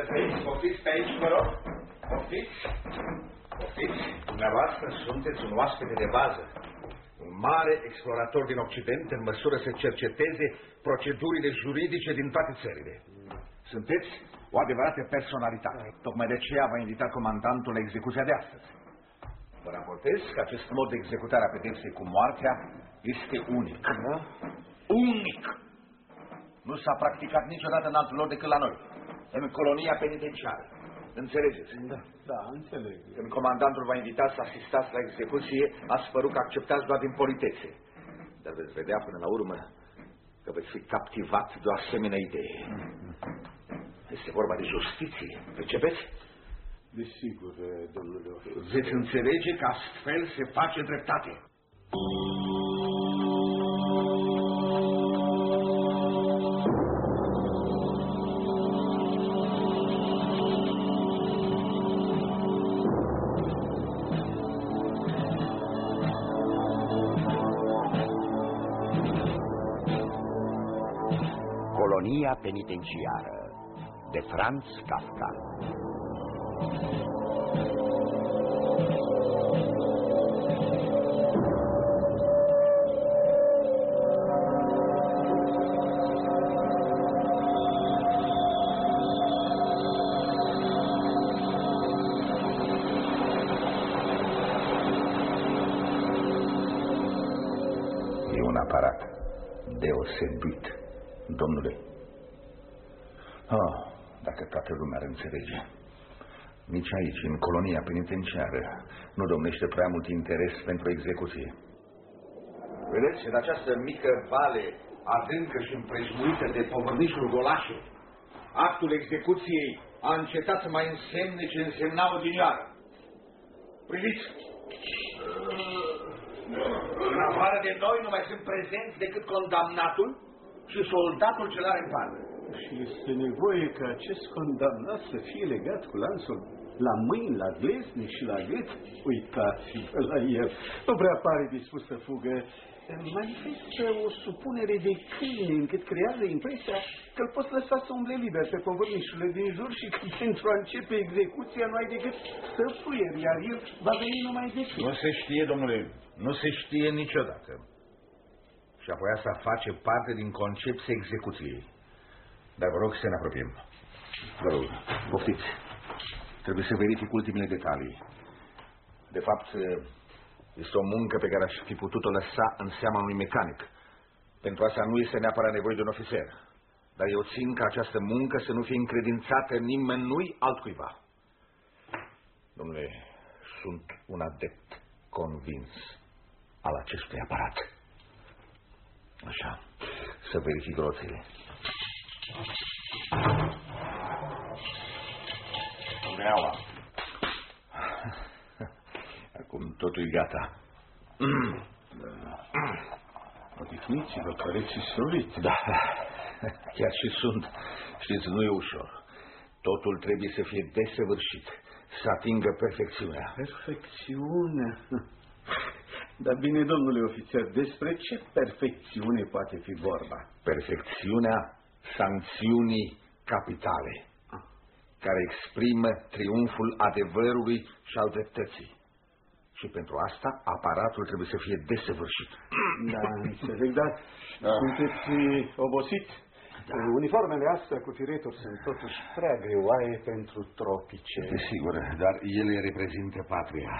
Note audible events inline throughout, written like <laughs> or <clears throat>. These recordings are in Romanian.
să trăiți. Poftiți pe aici, vă rog. Poftiți. Poftiți. Dumneavoastră sunteți un oaspete de bază. Un mare explorator din Occident în măsură să cerceteze procedurile juridice din toate țările. Sunteți o adevărată personalitate. Tocmai de aceea v-a invitat comandantul la execuția de astăzi. Vă raportez că acest mod de executare a pedepsei cu moartea este unic. Da? Unic! Nu s-a practicat niciodată în alt loc decât la noi, în colonia penitenciară. Înțelegeți? Da, da, înțeleg. Când comandantul v-a invitat să asistați la execuție, ați părut că acceptați doar din politețe. Dar veți vedea până la urmă că veți fi captivat de o asemenea idee. Este vorba de justiție, percepeți? Desigur, domnule ofițer. Veți înțelege că astfel se face dreptate. Colonia penitenciară de Franz Kafka E un aparat deosebit, domnule. Ah, dacă toată lumea ar înțelege. Nici aici, în colonia penitenciară, nu domnește prea mult interes pentru execuție. Vedeți, în această mică vale adâncă și împrejmuită de povărnișul golașe, actul execuției a încetat să mai însemne ce însemna odinioară. Priviți! În afară de noi nu mai sunt prezenți decât condamnatul și soldatul ce are în parte. Și este nevoie ca acest condamnat să fie legat cu lanțul la mâini, la glezne și la gât. Uitați-vă la el. Nu prea pare dispus să fugă. Manifestă o supunere de câine încât creează impresia că îl poți lăsa să umble liber pe povărnișurile din jur și că pentru a începe execuția nu ai decât să fuieri, iar el va veni numai decât. Nu se știe, domnule, nu se știe niciodată. Și apoi asta face parte din concepția execuției. Dar vă rog să ne apropiem. Vă rog, poftiți. Trebuie să verific ultimele detalii. De fapt, este o muncă pe care aș fi putut-o lăsa în seama unui mecanic. Pentru asta nu este neapărat nevoie de un ofițer. Dar eu țin ca această muncă să nu fie încredințată nimănui altcuiva. Domnule, sunt un adept convins al acestui aparat. Așa, să verific roțile. Vreaua. <laughs> Acum totul e gata. <clears throat> Odihniți-vă, păreți solit. Da, <laughs> chiar și sunt. Știți, nu e ușor. Totul trebuie să fie desăvârșit, să atingă perfecțiunea. Perfecțiune. <laughs> Dar bine, domnule ofițer, despre ce perfecțiune poate fi vorba? Perfecțiunea sancțiunii capitale, care exprimă triumful adevărului și al dreptății. Și pentru asta aparatul trebuie să fie desăvârșit. Da, înțeleg, dar da. sunteți obosit? Da. Uniformele astea cu fireturi sunt totuși prea greoaie pentru tropice. Desigur, dar ele reprezintă patria.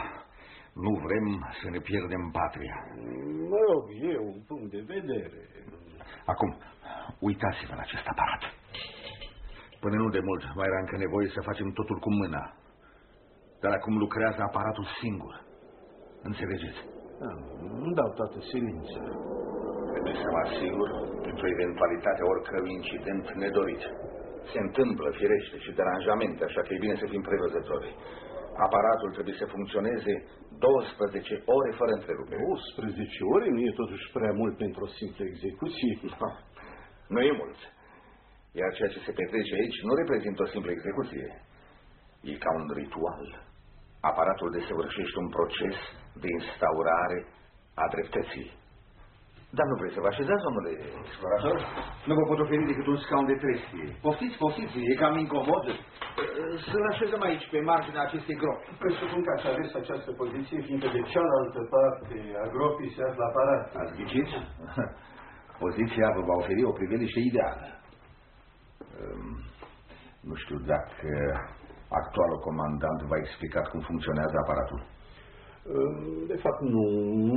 Nu vrem să ne pierdem patria. Mă rog, e un punct de vedere. Acum, uitați-vă la acest aparat. Până nu de mult mai era încă nevoie să facem totul cu mâna. Dar acum lucrează aparatul singur. Înțelegeți? Da, îmi dau toată silința. Trebuie să mă asigur pentru eventualitatea oricărui incident nedorit. Se întâmplă, firește, și deranjamente, așa că e bine să fim prevăzători. Aparatul trebuie să funcționeze 12 ore fără întrerupere. 12 ore nu e totuși prea mult pentru o simplă execuție. No, nu e mult. Iar ceea ce se petrece aici nu reprezintă o simplă execuție. E ca un ritual. Aparatul desăvârșește un proces de instaurare a dreptății. Dar nu vreți să vă așezați, domnule explorator? Nu vă pot oferi decât un scaun de trestie. Poftiți, poftiți, e cam incomod. Să-l așezăm aici, pe marginea acestei gropi. Presupun că ați ales această poziție, fiindcă de cealaltă parte a gropii se află aparat. Ați ghicit? <laughs> Poziția vă va oferi o priveliște ideală. Um, nu știu dacă actualul comandant v-a explicat cum funcționează aparatul. De fapt, nu.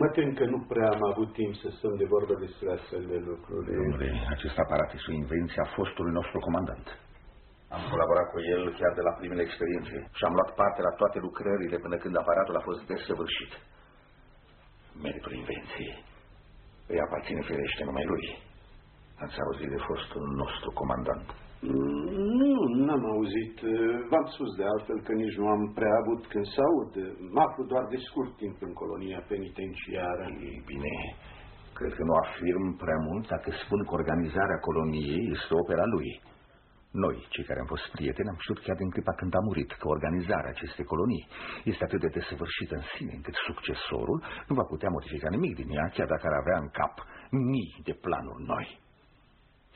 Mă tem că nu prea am avut timp să stăm de vorbă despre astfel de lucruri. Domnule, acest aparat este o invenție a fostului nostru comandant. Am colaborat cu el chiar de la primele experiențe și am luat parte la toate lucrările până când aparatul a fost desăvârșit. Meritul invenției îi aparține firește numai lui. Ați auzit de fostul nostru comandant? Nu, n-am auzit. V-am spus de altfel că nici nu am prea avut când să aud. Mă aflu doar de scurt timp în colonia penitenciară. Ei bine, cred că nu afirm prea mult dacă spun că organizarea coloniei este opera lui. Noi, cei care am fost prieteni, am știut chiar din clipa când a murit că organizarea acestei colonii este atât de desăvârșită în sine încât succesorul nu va putea modifica nimic din ea, chiar dacă ar avea în cap mii de planuri noi.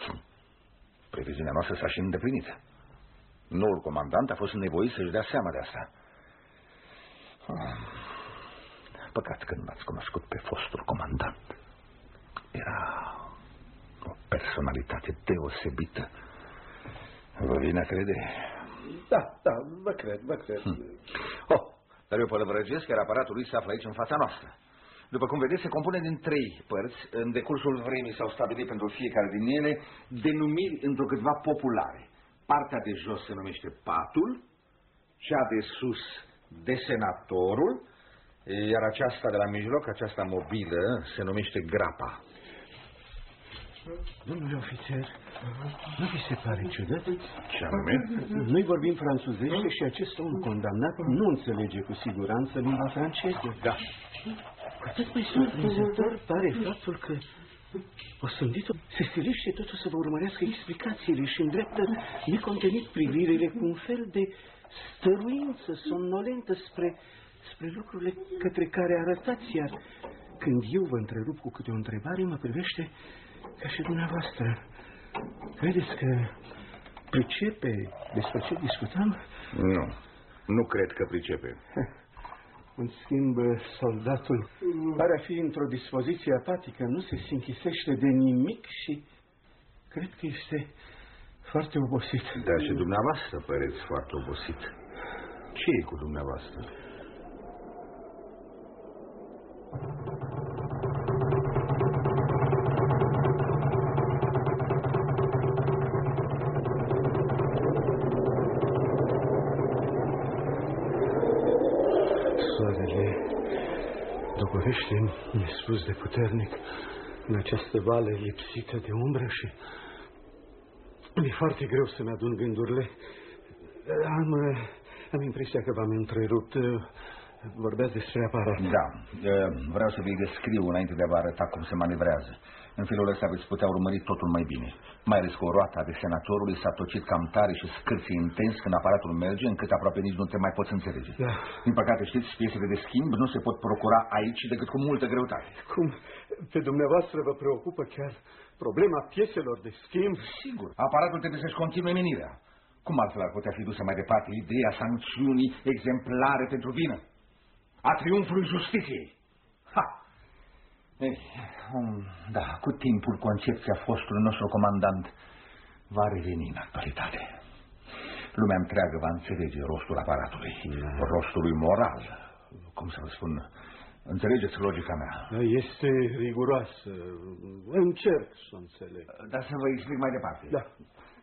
Hm. Previziunea noastră s-a și îndeplinit. Noul comandant a fost nevoit să-și dea seama de asta. Ah, păcat că nu l-ați cunoscut pe fostul comandant. Era o personalitate deosebită. Vă vine a crede? Da, da, vă cred, vă cred. Hmm. Oh, dar eu pălăvrăgesc că aparatul lui se află aici în fața noastră. După cum vedeți, se compune din trei părți. În decursul vremii s-au stabilit pentru fiecare din ele denumiri într-o câtva populare. Partea de jos se numește patul, cea de sus desenatorul, iar aceasta de la mijloc, aceasta mobilă, se numește grapa. Domnule ofițer, nu vi se pare ciudat? Ce anume? Noi vorbim franțuzește și acest om condamnat nu înțelege cu siguranță limba franceză. Da. Atât mai surprinzător pare faptul că Osânditul se silește totul să vă urmărească explicațiile și îndreaptă necontenit privirile cu un fel de stăruință somnolentă spre, spre lucrurile către care arătați, iar când eu vă întrerup cu câte o întrebare, mă privește ca și dumneavoastră. Credeți că pricepe despre ce discutam? Nu, nu cred că pricepe. <laughs> În schimb, soldatul pare a fi într-o dispoziție apatică, nu se sinchisește de nimic și cred că este foarte obosit. Da, și dumneavoastră păreți foarte obosit. Ce e cu dumneavoastră? Lovește nespus de puternic în această vale lipsită de umbră și mi-e foarte greu să-mi adun gândurile. Am, am impresia că v-am întrerupt. Vorbeați despre aparat. Da, vreau să vi descriu înainte de a vă arăta cum se manevrează. În felul ăsta veți putea urmări totul mai bine. Mai ales că o roata de senatorului s-a tocit cam tare și scârție intens când aparatul merge, încât aproape nici nu te mai poți înțelege. Da. Din păcate, știți, piesele de schimb nu se pot procura aici decât cu multă greutate. Cum? Pe dumneavoastră vă preocupă chiar problema pieselor de schimb? Sigur. Aparatul trebuie să-și continue menirea. Cum altfel ar putea fi dusă mai departe ideea sancțiunii exemplare pentru vină? A triumfului justiției. Ha! Ei, um, da, cu timpul concepția fostului nostru comandant va reveni în actualitate. Lumea întreagă va înțelege rostul aparatului, mm. rostului moral, cum să vă spun, Înțelegeți logica mea? Da, este riguroasă. Încerc să o înțeleg. Dar să vă explic mai departe. Da.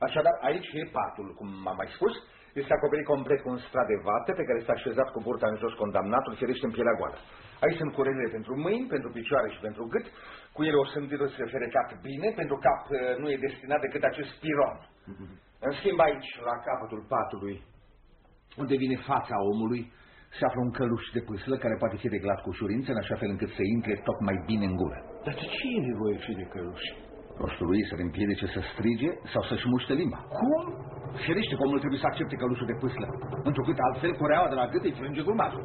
Așadar, aici e patul, cum am mai spus, este acoperit complet cu un strat de vată pe care este așezat cu burta în jos condamnatul, firește în pielea goală. Aici sunt curelele pentru mâini, pentru picioare și pentru gât. Cu ele o sândiră se ferecat bine, pentru cap uh, nu e destinat decât acest piron. <laughs> În schimb aici, la capătul patului, unde vine fața omului, se află un căluș de pâslă care poate fi reglat cu ușurință, în așa fel încât să intre tocmai bine în gură. Dar de ce e nevoie și de căluș? Rostul lui să-l împiedice să strige sau să-și muște limba. Cum? Firește că omul trebuie să accepte călușul de pâslă, întrucât altfel coreaua de la gât îi frânge grumazul.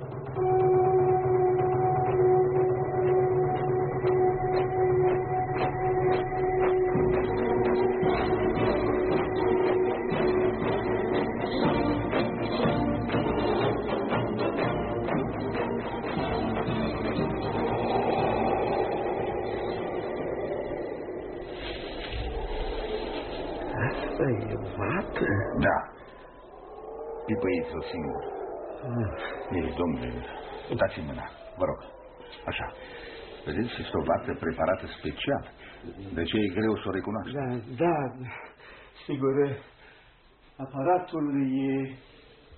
Pipăiți-o singur. Ah. Ei, domnule, dați-mi mâna, vă rog. Așa. Vedeți, este o vată preparată special. De ce e greu să o recunoaște? Da, da, sigur. Aparatul e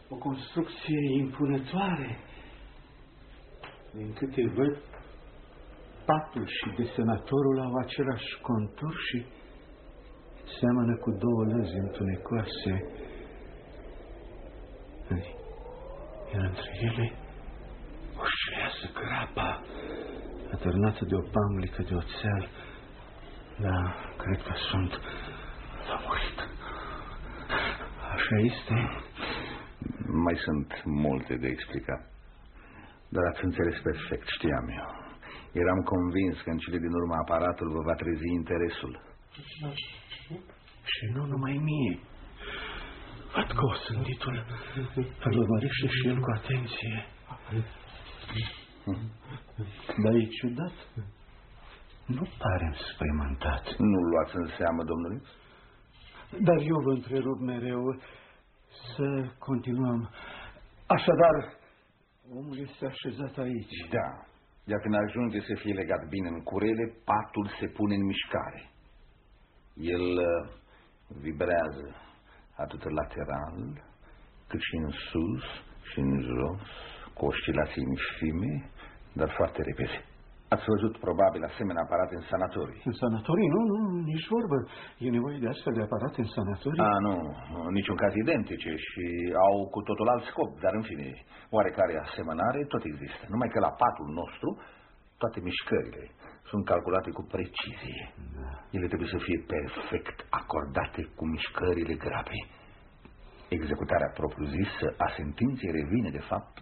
o construcție impunătoare. Din câte văd, patul și desenatorul au același contur și seamănă cu două lăzi întunecoase. Iar între ele o șleasă grapa atârnată de o panglică de oțel. Da, cred că sunt lămurit. Așa este? Mai sunt multe de explicat. Dar ați înțeles perfect, știam eu. Eram convins că în cele din urmă aparatul vă va trezi interesul. Și nu numai mie. Văd că o sânditul îl urmărește și el cu atenție. Dar e ciudat. Nu pare înspăimântat. Nu luați în seamă, domnule? Dar eu vă întrerup mereu să continuăm. Așadar, omul este așezat aici. Da. Iar când ajunge să fie legat bine în curele, patul se pune în mișcare. El uh, vibrează atât lateral, cât și în sus și în jos, cu oscilații infime, dar foarte repede. Ați văzut probabil asemenea aparate în sanatorii. În sanatorii? Nu, nu, nici vorbă. E nevoie de astfel de aparate în sanatorii? A, nu, în niciun caz identice și au cu totul alt scop, dar în fine, oarecare asemănare tot există. Numai că la patul nostru toate mișcările sunt calculate cu precizie. Da. Ele trebuie să fie perfect acordate cu mișcările grave. Executarea propriu-zisă a sentinței revine, de fapt,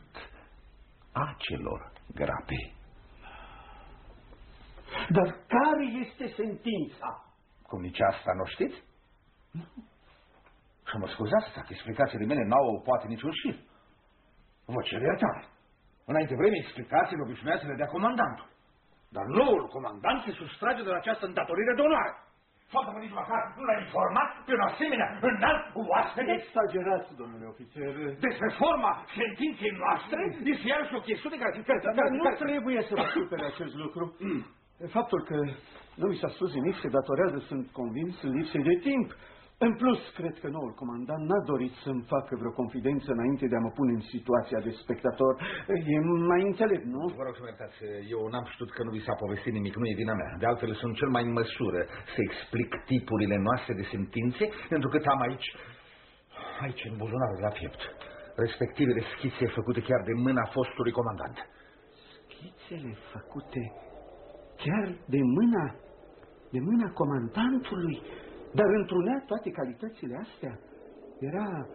acelor grape. Dar care este sentința? Cum nici asta nu știți? Nu. Și mă scuzați dacă explicațiile mele n-au poate niciun șir. Vă cer iertare. Înainte vreme explicațiile obișnuia să le dea comandantul. Dar noul comandant se sustrage de la această îndatorire de onoare. Faptul că nici măcar nu l-a informat pe un asemenea înalt oaspete. Exagerați, domnule ofițer. Despre forma sentinței noastre este iarăși o chestiune care... care, care, care nu care... trebuie să vă supere acest lucru. Faptul că nu mi s-a spus nimic se datorează, sunt convins, lipsei de timp. În plus, cred că noul comandant n-a dorit să-mi facă vreo confidență înainte de a mă pune în situația de spectator. E mai înțelept, nu? Vă rog să mă iertați, eu n-am știut că nu vi s-a povestit nimic, nu e vina mea. De altfel, sunt cel mai în măsură să explic tipurile noastre de sentințe, pentru că am aici, aici în buzunarul la piept, respectivele schițe făcute chiar de mâna fostului comandant. Schițele făcute chiar de mâna, de mâna comandantului? Dar întrunea toate calitățile astea. Era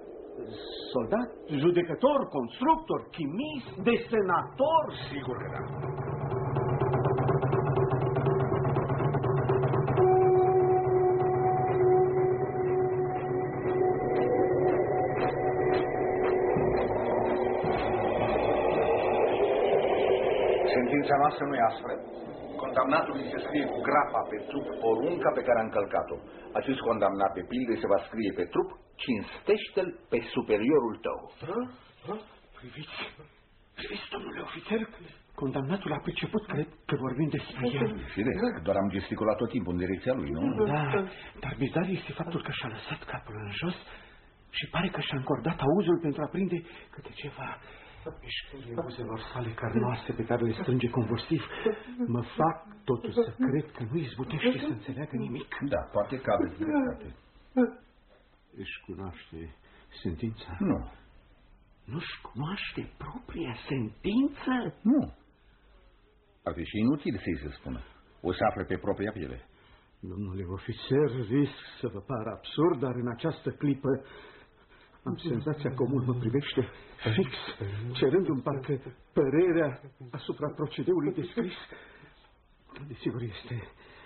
soldat, judecător, constructor, chimist, desenator. Sigur că da. Sentința noastră nu e aspră condamnatul se scrie cu grapa pe trup porunca pe care a încălcat-o. Acest condamnat pe pildă se va scrie pe trup, cinstește-l pe superiorul tău. Da? Da? Priviți, priviți, domnule ofițer, condamnatul a priceput, cred că vorbim despre el. Firesc, doar am gesticulat tot timpul în direcția lui, nu? Da, dar bizar este faptul că și-a lăsat capul în jos și pare că și-a încordat auzul pentru a prinde câte ceva Mișcările buzelor sale carnoase pe care le strânge convulsiv mă fac totuși să cred că nu izbutește să înțeleagă nimic. Da, poate că aveți dreptate. Își cunoaște sentința? Nu. Nu-și cunoaște propria sentință? Nu. Ar fi și inutil să-i se spună. O să afle pe propria piele. Domnule ofițer, risc să vă pară absurd, dar în această clipă am senzația că omul mă privește fix, cerându-mi parcă părerea asupra procedeului descris. Desigur, este,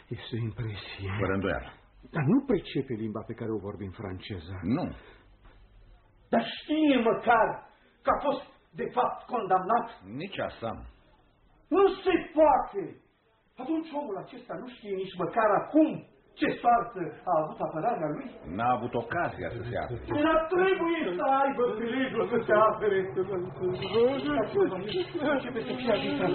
este o impresie. Fără îndoială. Dar nu pricepe limba pe care o vorbim franceza. Nu. Dar știe măcar că a fost, de fapt, condamnat? Nici asta. Nu se poate! Atunci omul acesta nu știe nici măcar acum Ce soartă a avut apărarea lui? N-a avut ocazia să se apere. Era trebuie să aibă prilejul să se apere. Începe să fie arbitrat.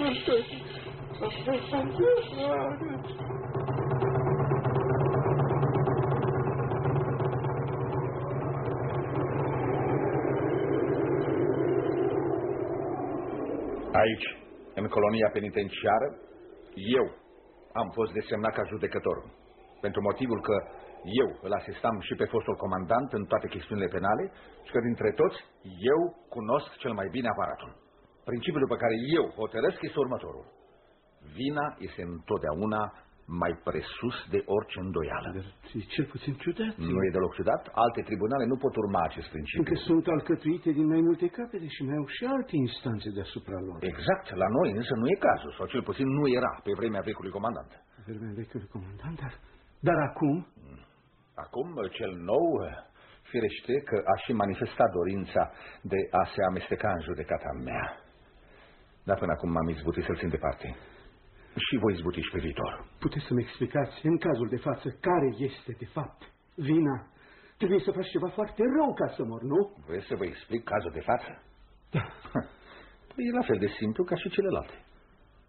Aici, în colonia penitenciară, eu am fost desemnat ca judecător. Pentru motivul că eu îl asistam și pe fostul comandant în toate chestiunile penale și că dintre toți eu cunosc cel mai bine aparatul. Principiul pe care eu hotărăsc este următorul. Vina este întotdeauna mai presus de orice îndoială. Dar e cel puțin ciudat. Nu e deloc ciudat? Alte tribunale nu pot urma acest principiu. Pentru că sunt alcătuite din mai multe capete și mai au și alte instanțe deasupra lor. Exact, la noi însă nu e cazul, sau cel puțin nu era pe vremea vecului comandant. Vremea vechiului comandant, dar, dar acum... Acum, cel nou, firește că a și manifestat dorința de a se amesteca în judecata mea. Dar până acum m-am izbutit să-l țin departe. Și voi izbuti și pe viitor. Puteți să-mi explicați, în cazul de față, care este, de fapt, vina? Trebuie să faci ceva foarte rău ca să mor, nu? Vreți să vă explic cazul de față? Da. <laughs> Păi e la fel de simplu ca și celelalte.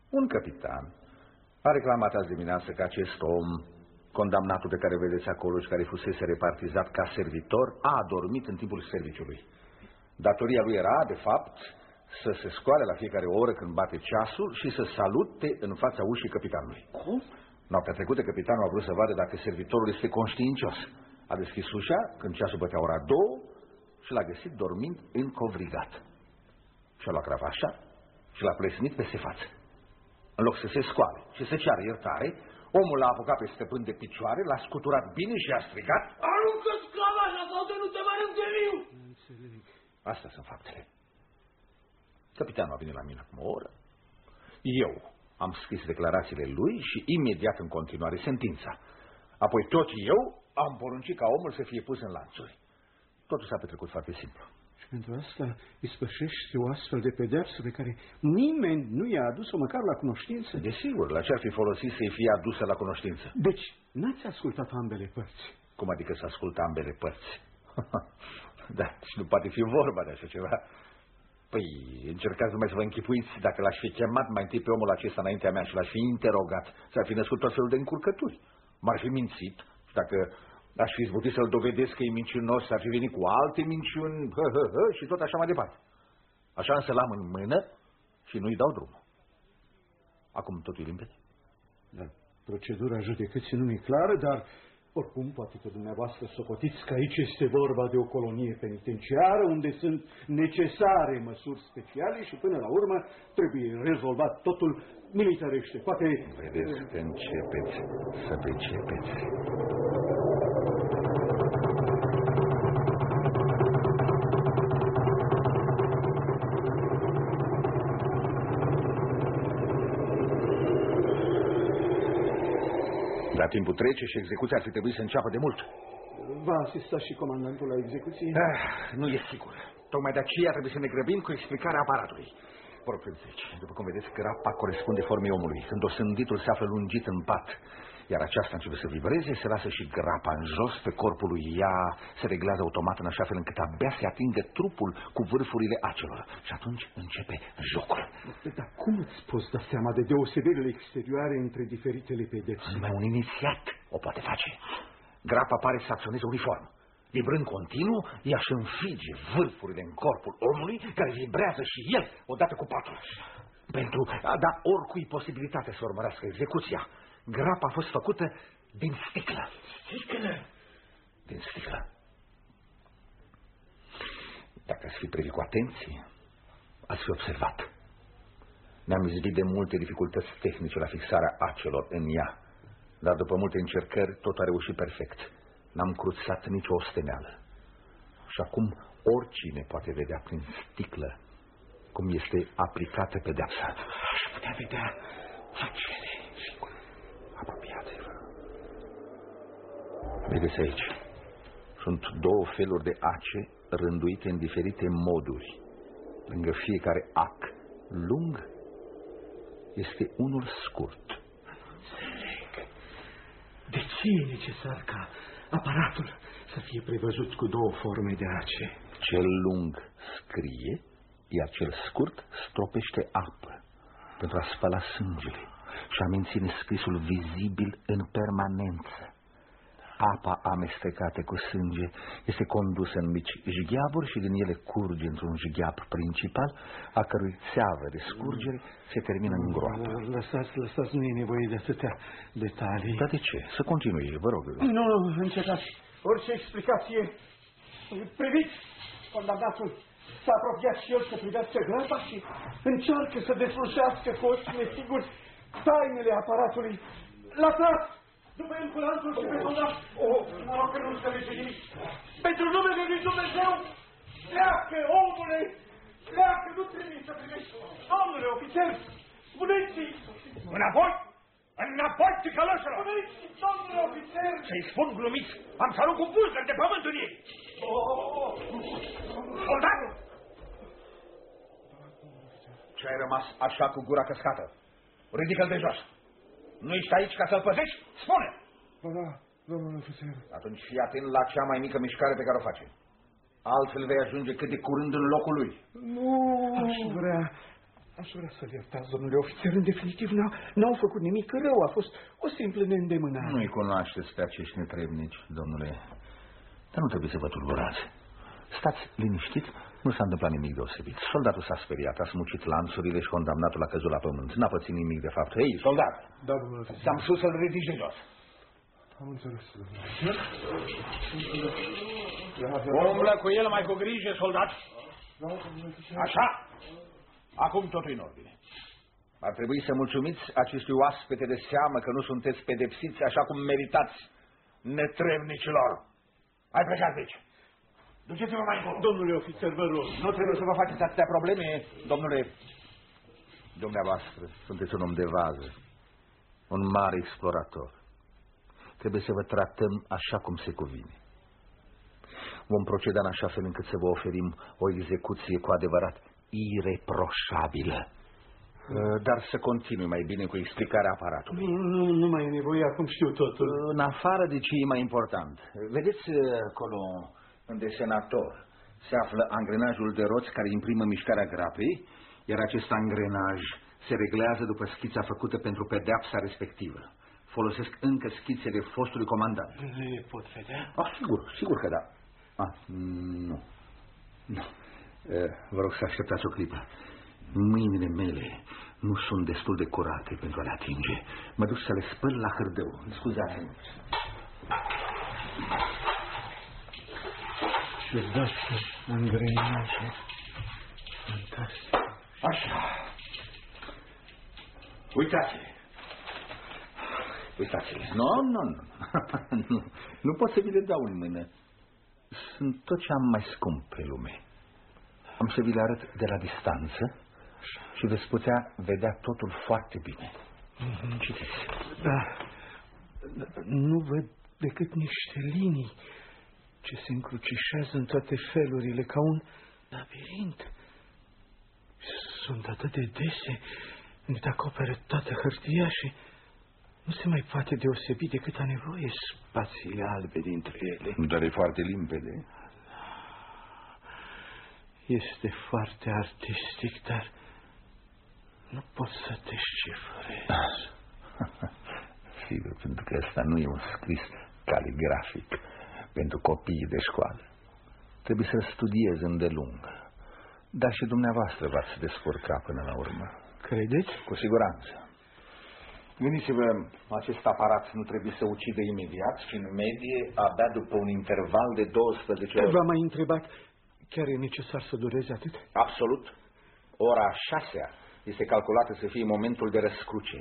Un capitan a reclamat azi dimineață că acest om, condamnatul pe care vedeți acolo și care fusese repartizat ca servitor, a adormit în timpul serviciului. Datoria lui era, de fapt, să se scoale la fiecare oră când bate ceasul și să salute în fața ușii capitanului. Cum? Noaptea trecută capitanul a vrut să vadă dacă servitorul este conștiincios. A deschis ușa când ceasul bătea ora două și l-a găsit dormind încovrigat. Și-a luat cravașa și l-a plesnit peste față. În loc să se scoale și să ceară iertare, omul l-a apucat pe stăpân de picioare, l-a scuturat bine și a strigat Aruncă-ți cravașa sau de nu te mănânc de viu! Înțeleg. Astea sunt faptele. Capitanul a venit la mine acum o oră. Eu am scris declarațiile lui și imediat în continuare sentința. Apoi tot eu am poruncit ca omul să fie pus în lanțuri. Totul s-a petrecut foarte simplu. Și pentru asta ispășești o astfel de pedeapsă pe care nimeni nu i-a adus-o măcar la cunoștință. Desigur, la ce ar fi folosit să-i fie adusă la cunoștință? Deci, n-ați ascultat ambele părți. Cum adică să ascultă ambele părți? <laughs> da, și nu poate fi vorba de așa ceva. Păi, încercați numai să vă închipuiți dacă l-aș fi chemat mai întâi pe omul acesta înaintea mea și l-aș fi interogat, s-ar fi născut tot felul de încurcături. M-ar fi mințit și dacă aș fi izbutit să-l dovedesc că e mincinos, ar fi venit cu alte minciuni, hă, hă, hă, și tot așa mai departe. Așa însă l-am în mână și nu-i dau drumul. Acum totul e limpede? Da. Procedura judecății nu e clară, dar oricum poate că dumneavoastră socotiți că aici este vorba de o colonie penitenciară unde sunt necesare măsuri speciale și până la urmă trebuie rezolvat totul militarește. Poate... Vedeți că începeți să pricepeți. Timpul trece și execuția ar fi trebuit să înceapă de mult. Va asista și comandantul la execuție? Ah, nu e sigur. Tocmai de aceea trebuie să ne grăbim cu explicarea aparatului. Propriu zice, după cum vedeți, grapa corespunde formei omului. Când osânditul se află lungit în pat, iar aceasta începe să vibreze, se lasă și grapa în jos pe corpul lui ea, se reglează automat în așa fel încât abia se atinge trupul cu vârfurile acelor. Și atunci începe jocul. Dar cum îți poți da seama de deosebirile exterioare între diferitele pedepse? Numai un inițiat o poate face. Grapa pare să acționeze uniform. Vibrând continuu, ea își înfige vârfurile în corpul omului, care vibrează și el odată cu patul. Pentru a da oricui posibilitatea să urmărească execuția, grapa a fost făcută din sticlă. Sticlă? Din sticlă. Dacă ați fi privit cu atenție, ați fi observat. Ne-am izbit de multe dificultăți tehnice la fixarea acelor în ea, dar după multe încercări tot a reușit perfect. N-am cruțat nicio osteneală. Și acum oricine poate vedea prin sticlă cum este aplicată pedeapsa. Aș putea vedea facere. Sigur, apropiați-vă. Vedeți aici, sunt două feluri de ace rânduite în diferite moduri. Lângă fiecare ac lung este unul scurt. Înțeleg. Deci ce e necesar ca aparatul să fie prevăzut cu două forme de ace? Cel lung scrie, iar cel scurt stropește apă pentru a spăla sângele și a menține scrisul vizibil în permanență. Apa amestecată cu sânge este condusă în mici jigheaburi și din ele curge într-un jigheab principal, a cărui țeavă de scurgere se termină în groapă. Lăsați, lăsați, nu e nevoie de atâtea detalii. Dar de ce? Să continui, vă rog. Nu, nu, încetați. Orice explicație. Priviți, condamnatul s-a apropiat și el să privească grapa și încearcă să deslușească cu ochi nesiguri tainele aparatului. Lăsați! După el cu lanțul și pe soldat. Oh, noroc că nu înțelege nimic. Pentru numele lui Dumnezeu, pleacă, omule! Pleacă, nu trebuie să privești. Domnule ofițer, spuneți-i! Înapoi! Înapoi, ticălășilor! Spuneți-i, domnule ofițer! Să-i spun glumit, am să arunc cu pulgări de pământ în ei! Oh, Soldat! Ce ai rămas așa cu gura căscată? Ridică-l de jos. Nu ești aici ca să-l păzești? Spune! da, domnule ofițer. Atunci fii atent la cea mai mică mișcare pe care o face. Altfel vei ajunge cât de curând în locul lui. Nu! Aș vrea, aș vrea să-l iertați, domnule ofițer. În definitiv, n-au făcut nimic rău. A fost o simplă neîndemânare. Nu-i cunoașteți pe acești netrebnici, domnule. Dar nu trebuie să vă tulburați. Stați liniștit, nu s-a întâmplat nimic deosebit. Soldatul s-a speriat, a smucit lanțurile și condamnatul a căzut la pământ. N-a pățit nimic de fapt. Hei, soldat! Da, domnule ofițer. Ți-am spus să-l ridici de jos. Am înțeles, domnule. Umblă cu el mai cu grijă, soldat. Așa. Acum totul în ordine. Ar trebui să mulțumiți acestui oaspete de seamă că nu sunteți pedepsiți așa cum meritați netrebnicilor. Ai plecat de aici. Duceți-vă mai încolo. Domnule ofițer, vă rog. Nu trebuie să vă faceți atâtea probleme, domnule. Dumneavoastră sunteți un om de vază, un mare explorator. Trebuie să vă tratăm așa cum se cuvine. Vom proceda în așa fel încât să vă oferim o execuție cu adevărat ireproșabilă. Dar să continui mai bine cu explicarea aparatului. Nu, nu, nu mai e nevoie, acum știu totul. În afară de ce e mai important, vedeți acolo în desenator se află angrenajul de roți care imprimă mișcarea grapei, iar acest angrenaj se reglează după schița făcută pentru pedeapsa respectivă. Folosesc încă schițele fostului comandant. Le pot vedea? Ah, sigur, sigur că da. Ah, nu. Nu. Eh, Vă rog să așteptați o clipă. Mâinile mele nu sunt destul de curate pentru a le atinge. Mă duc să le spăl la hârdeu. Scuzați-mă. Ciudate angrenaje. Fantastic. Așa. Uitați-le. Uitați-le. Nu, nu, nu. <laughs> nu. Nu pot să vi le dau în mână. Sunt tot ce am mai scump pe lume. Am să vi le arăt de la distanță și veți putea vedea totul foarte bine. Citiți. Da. Nu văd decât niște linii ce se încrucișează în toate felurile, ca un labirint. Sunt atât de dese, încât acoperă toată hârtia și nu se mai poate deosebi decât a nevoie spațiile albe dintre ele. Dar e foarte limpede. Este foarte artistic, dar nu pot să descifrez. <laughs> Sigur, pentru că ăsta nu e un scris caligrafic pentru copiii de școală. Trebuie să-l studiez îndelung. Dar și dumneavoastră v-ați descurca până la urmă. Credeți? Cu siguranță. Gândiți-vă, acest aparat nu trebuie să ucidă imediat, ci în medie abia după un interval de 12 ore. V-am mai întrebat, chiar e necesar să dureze atât? Absolut. Ora șasea este calculată să fie momentul de răscruce.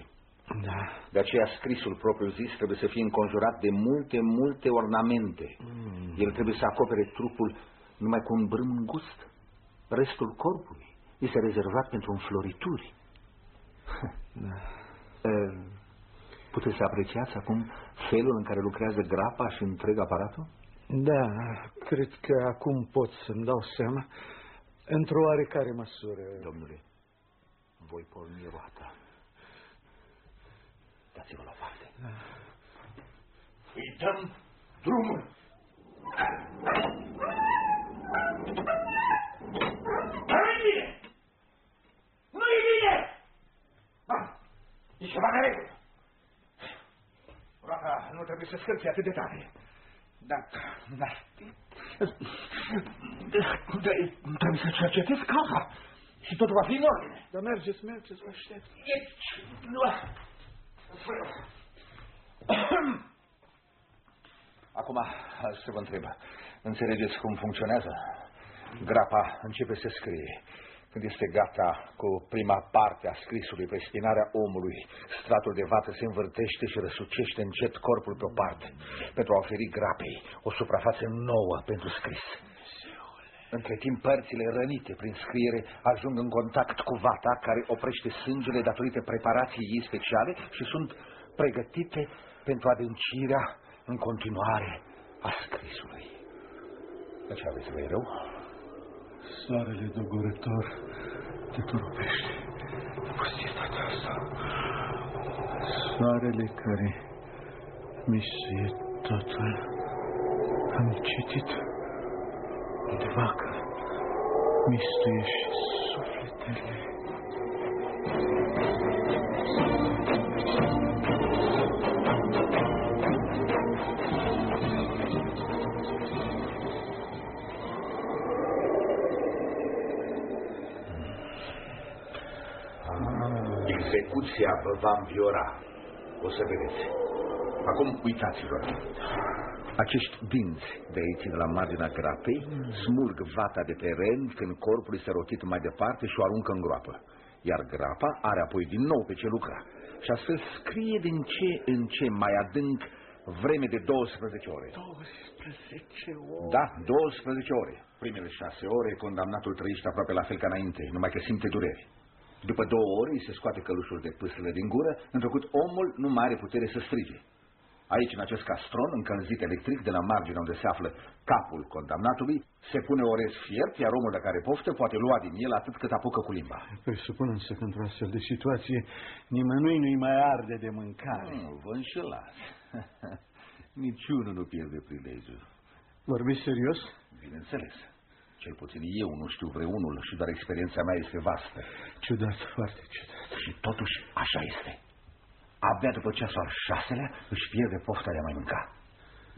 Da. De aceea scrisul propriu zis trebuie să fie înconjurat de multe, multe ornamente. Mm. El trebuie să acopere trupul numai cu un brâm îngust. Restul corpului este rezervat pentru înflorituri. <laughs> Da. Eh, Puteți să apreciați acum felul în care lucrează grapa și întreg aparatul? Da, cred că acum pot să-mi dau seama într-o oarecare măsură. Domnule, voi porni roata. Dați-vă la parte. și dăm drumul. Nu-i bine! Nu-i bine! Ah, e ceva neregulă. Roata nu trebuie să scârție atât de tare. Da, da. Da, trebuie să cercetez casa și totul va fi în ordine. Dar mergeți, mergeți, vă aștept. Nu. <coughs> Acum să vă întreb. Înțelegeți cum funcționează? Grapa începe să scrie. Când este gata cu prima parte a scrisului pe spinarea omului, stratul de vată se învârtește și răsucește încet corpul pe o parte, pentru a oferi grapei o suprafață nouă pentru scris. Între timp, părțile rănite prin scriere ajung în contact cu vata, care oprește sângele datorită preparației ei speciale și sunt pregătite pentru adâncirea în continuare a scrisului. De ce aveți voi rău? Soarele dogorător te torupește. Pustietatea asta. Soarele care mișuie totul. Am citit undeva că mistuie și sufletele. Execuția vă va înviora. O să vedeți. Acum uitați-vă. Acești dinți de aici, de la marginea grapei, smulg vata de pe ren când corpul este rotit mai departe și o aruncă în groapă. Iar grapa are apoi din nou pe ce lucra. Și astfel scrie din ce în ce mai adânc vreme de 12 ore. 12 ore. Da, 12 ore. Primele șase ore, condamnatul trăiește aproape la fel ca înainte, numai că simte dureri. După două ore îi se scoate călușul de pâslă din gură, întrucât omul nu mai are putere să strige. Aici, în acest castron, încălzit electric, de la marginea unde se află capul condamnatului, se pune orez fiert, iar omul de care poftă poate lua din el atât cât apucă cu limba. Păi supun însă că într-o astfel de situație nimănui nu-i mai arde de mâncare. Nu, vă înșelați. <laughs> Niciunul nu pierde prilejul. Vorbiți serios? Bineînțeles. Cel puțin eu nu știu vreunul și doar experiența mea este vastă. Ciudat, foarte ciudat. Și totuși așa este. Abia după ceasul al șaselea își pierde pofta de a mai mânca.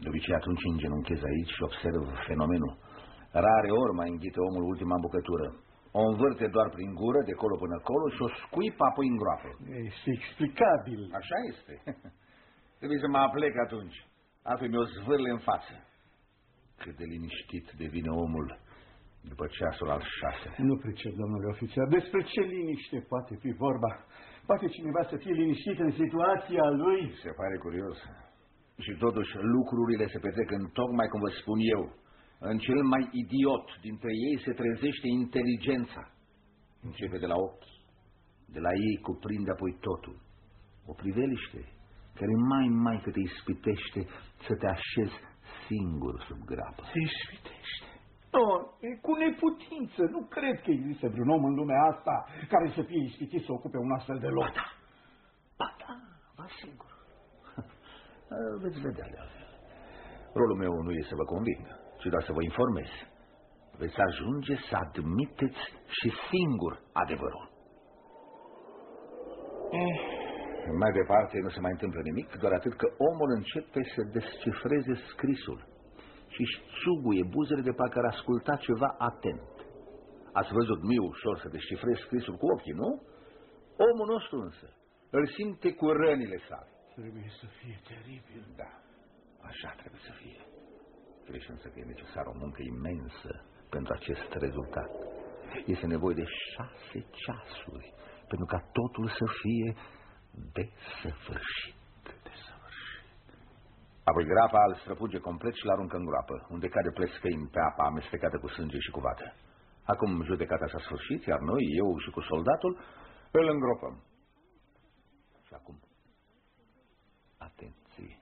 De obicei atunci îngenunchez aici și observ fenomenul. Rare ori mai înghite omul ultima bucătură. O învârte doar prin gură, de colo până colo și o scuipă apoi în groapă. Este explicabil. Așa este. <laughs> Trebuie să mă aplec atunci. Altfel mi-o zvârle în față. Cât de liniștit devine omul după ceasul al șase. Nu pricep, domnule ofițer. Despre ce liniște poate fi vorba? Poate cineva să fie liniștit în situația lui? Se pare curios. Și totuși lucrurile se petrec în tocmai cum vă spun eu. În cel mai idiot dintre ei se trezește inteligența. Începe de la ochi. De la ei cuprinde apoi totul. O priveliște care mai, mai că te ispitește să te așezi singur sub grapă. Se ispitește. Nu, e cu neputință. Nu cred că există vreun om în lumea asta care să fie ispitit să ocupe un astfel de loc. Ba da, ba da, vă sigur. <laughs> Veți vedea de altfel. Rolul meu nu e să vă conving, ci doar să vă informez. Veți ajunge să admiteți și singur adevărul. Eh, mai departe nu se mai întâmplă nimic, doar atât că omul începe să descifreze scrisul și își țuguie buzele de parcă ar asculta ceva atent. Ați văzut, nu e ușor să descifrezi scrisul cu ochii, nu? Omul nostru însă îl simte cu rănile sale. Trebuie să fie teribil. Da, așa trebuie să fie. Crește însă că e necesar o muncă imensă pentru acest rezultat. Este nevoie de șase ceasuri pentru ca totul să fie desăvârșit. Apoi grapa îl străpuge complet și l-aruncă în groapă, unde cade plescăim pe apa amestecată cu sânge și cu vată. Acum judecata s-a sfârșit, iar noi, eu și cu soldatul, îl îngropăm. Și acum, atenție.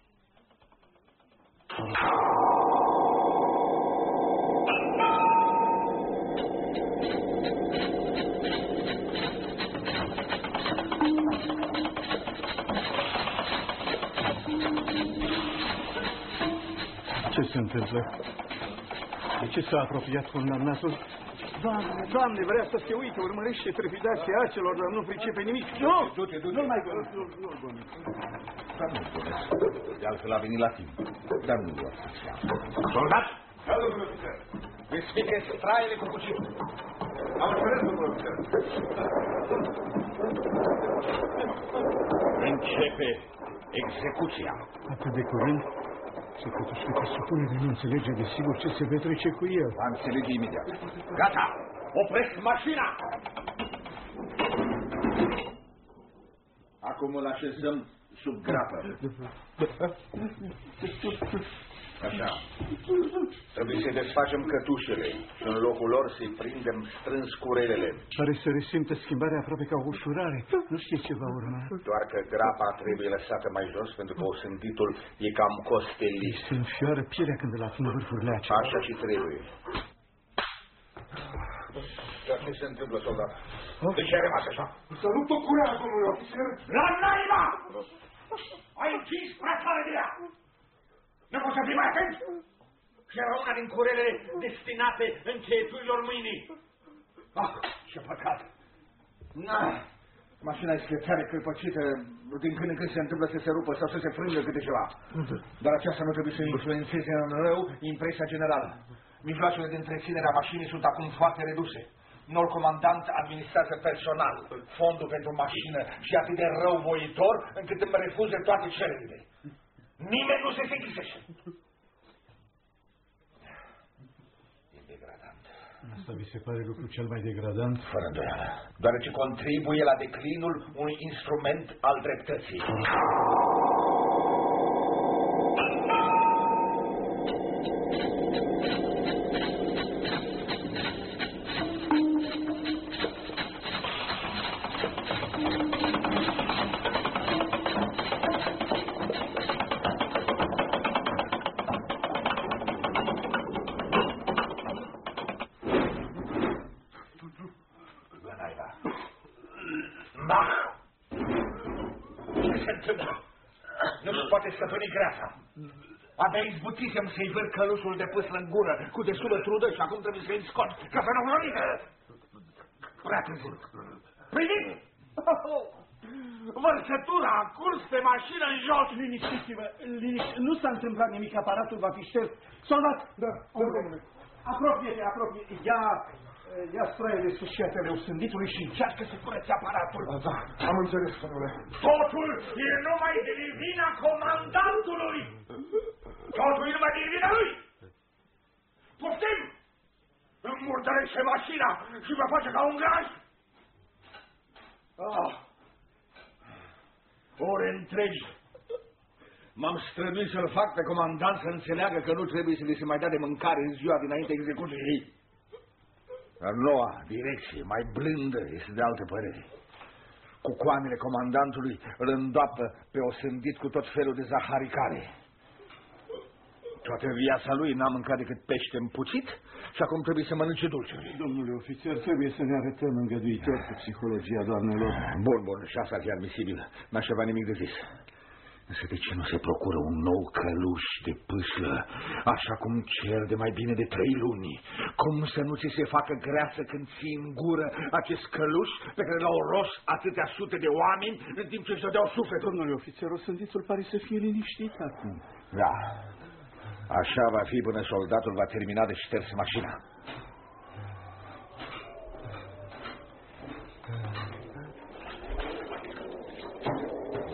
Ce se întâmplă? De ce s-a apropiat condamnatul? Doamne, Doamne, vrea să se uite, urmărește trepidația acelor, dar nu pricepe nimic. Nu! Du-te, du-te. Nu-l mai gănesc. Nu-l gănesc. Dar nu De altfel a venit la timp. Dar nu doar să Soldat! Da, domnule ofițer. Deschide straile cu cuțitul. Am înțeles, domnule ofițer. Începe execuția. Atât de curând? Și totuși că te supune de nu înțelege de sigur ce se petrece cu el. Va înțelege imediat. Gata! Opresc mașina! Acum îl așezăm sub grapă. Așa. Trebuie să desfacem cătușele și în locul lor să-i prindem strâns cu relele. Pare să resimte schimbarea aproape ca o ușurare. Nu știe ce va urma. Doar că grapa trebuie lăsată mai jos pentru că osânditul e cam costelit. Se înfioară pielea când îl ating vârfurile acelea. Așa și trebuie. Dar ce se întâmplă, soldat? De ce ai rămas așa? Să nu tot curea, domnule ofițer. La naiba! Ai încins prea tare de ea! Nu poți să fii mai atent? Și era una din curele destinate încheieturilor mâinii. Ah, ce păcat! Na, mașina este tare călpăcită, din când în când se întâmplă să se rupă sau să se frângă câte ceva. Dar aceasta nu trebuie să influențeze în rău impresia generală. Mijloacele de întreținere a mașinii sunt acum foarte reduse. Noul comandant administrează personal fondul pentru mașină și atât de răuvoitor încât îmi refuze toate cererile. Nimeni nu se sechisește. E degradant. Asta vi se pare lucru cel mai degradant? Fără îndoială. Deoarece contribuie la declinul unui instrument al dreptății. Abia izbutisem să-i văd călușul de pâslă în gură, cu destulă trudă și acum trebuie să-i scot, ca să nu mărită. Prea târziu. Priviți! Vărsătura a curs pe mașină în jos. Liniștiți-vă, liniști. Nu s-a întâmplat nimic, aparatul va fi șters. Soldat! Da, da, domnule. Apropie-te, apropie Ia, ia straiele sus și atele osânditului și încearcă să curăți aparatul. Da, da, am înțeles, domnule. Totul e numai din vina comandantului! Totul e numai din vina lui! Poftim! Îmi murdărește mașina și mă face ca un gaz! Ah. Ore întregi m-am străduit să-l fac pe comandant să înțeleagă că nu trebuie să le se mai dea de mâncare în ziua dinainte execuției. Dar noua direcție, mai blândă, este de altă părere. Cu coamele comandantului îl îndoapă pe osândit cu tot felul de zaharicare. Toată viața lui n-a mâncat decât pește împuțit și acum trebuie să mănânce dulciuri. Domnule ofițer, trebuie să ne arătăm îngăduitor cu psihologia doamnelor. Bun, bun, și asta ar fi admisibil. N-aș avea nimic de zis. Însă de ce nu se procură un nou căluș de pâslă, așa cum cer de mai bine de trei luni? Cum să nu ți se facă greață când ții în gură acest căluș pe care l-au ros atâtea sute de oameni în timp ce își dădeau suflet? Domnule ofițer, osânditul pare să fie liniștit acum. Da, așa va fi până soldatul va termina de șters mașina.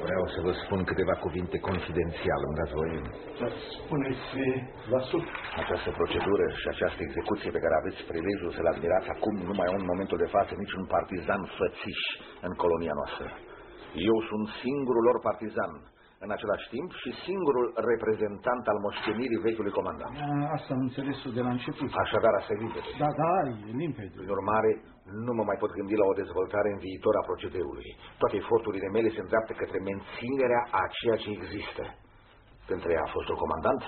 Vreau să vă spun câteva cuvinte confidențial, îmi dați voie? Dar spuneți la sub. Această procedură și această execuție pe care aveți prilejul să le admirați acum nu mai au în momentul de față niciun partizan fățiș în colonia noastră. Eu sunt singurul lor partizan, în același timp și singurul reprezentant al moștenirii vechiului comandant. A, asta am înțeles-o de la început. Așadar, asta e limpede. Da, da, e limpede. Prin urmare, nu mă mai pot gândi la o dezvoltare în viitor a procedeului. Toate eforturile mele se îndreaptă către menținerea a ceea ce există. Între ea a fostul comandant,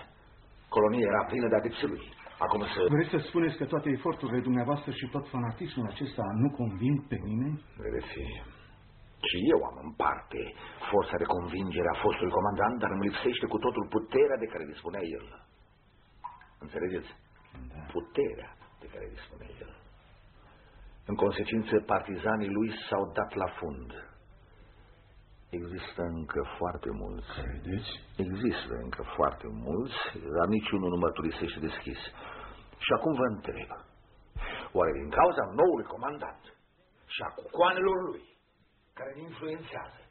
colonia era plină de adepții lui. Acum să... Vreți să spuneți că toate eforturile dumneavoastră și tot fanatismul acesta nu conving pe nimeni? Vedeți, și eu am în parte forța de convingere a fostului comandant, dar îmi lipsește cu totul puterea de care dispunea el. Înțelegeți? Da. Puterea de care dispune el. În consecință, partizanii lui s-au dat la fund. Există încă foarte mulți. Credeți? Există încă foarte mulți, dar niciunul nu mărturisește deschis. Și acum vă întreb, oare din cauza noului comandant și a cucoanelor lui, care ne influențează,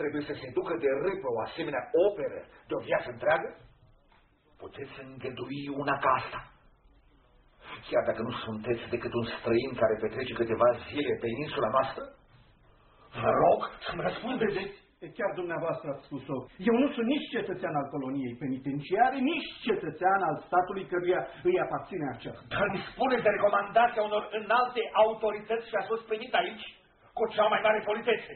trebuie să se ducă de râpă o asemenea operă de o viață întreagă? Puteți îngădui una ca asta? Chiar dacă nu sunteți decât un străin care petrece câteva zile pe insula noastră? Vă rog să-mi răspundeți. Chiar dumneavoastră ați spus-o. Eu nu sunt nici cetățean al coloniei penitenciare, nici cetățean al statului căruia îi aparține aceasta. Dar dispuneți de recomandația unor înalte autorități și a fost venit aici cu cea mai mare politețe.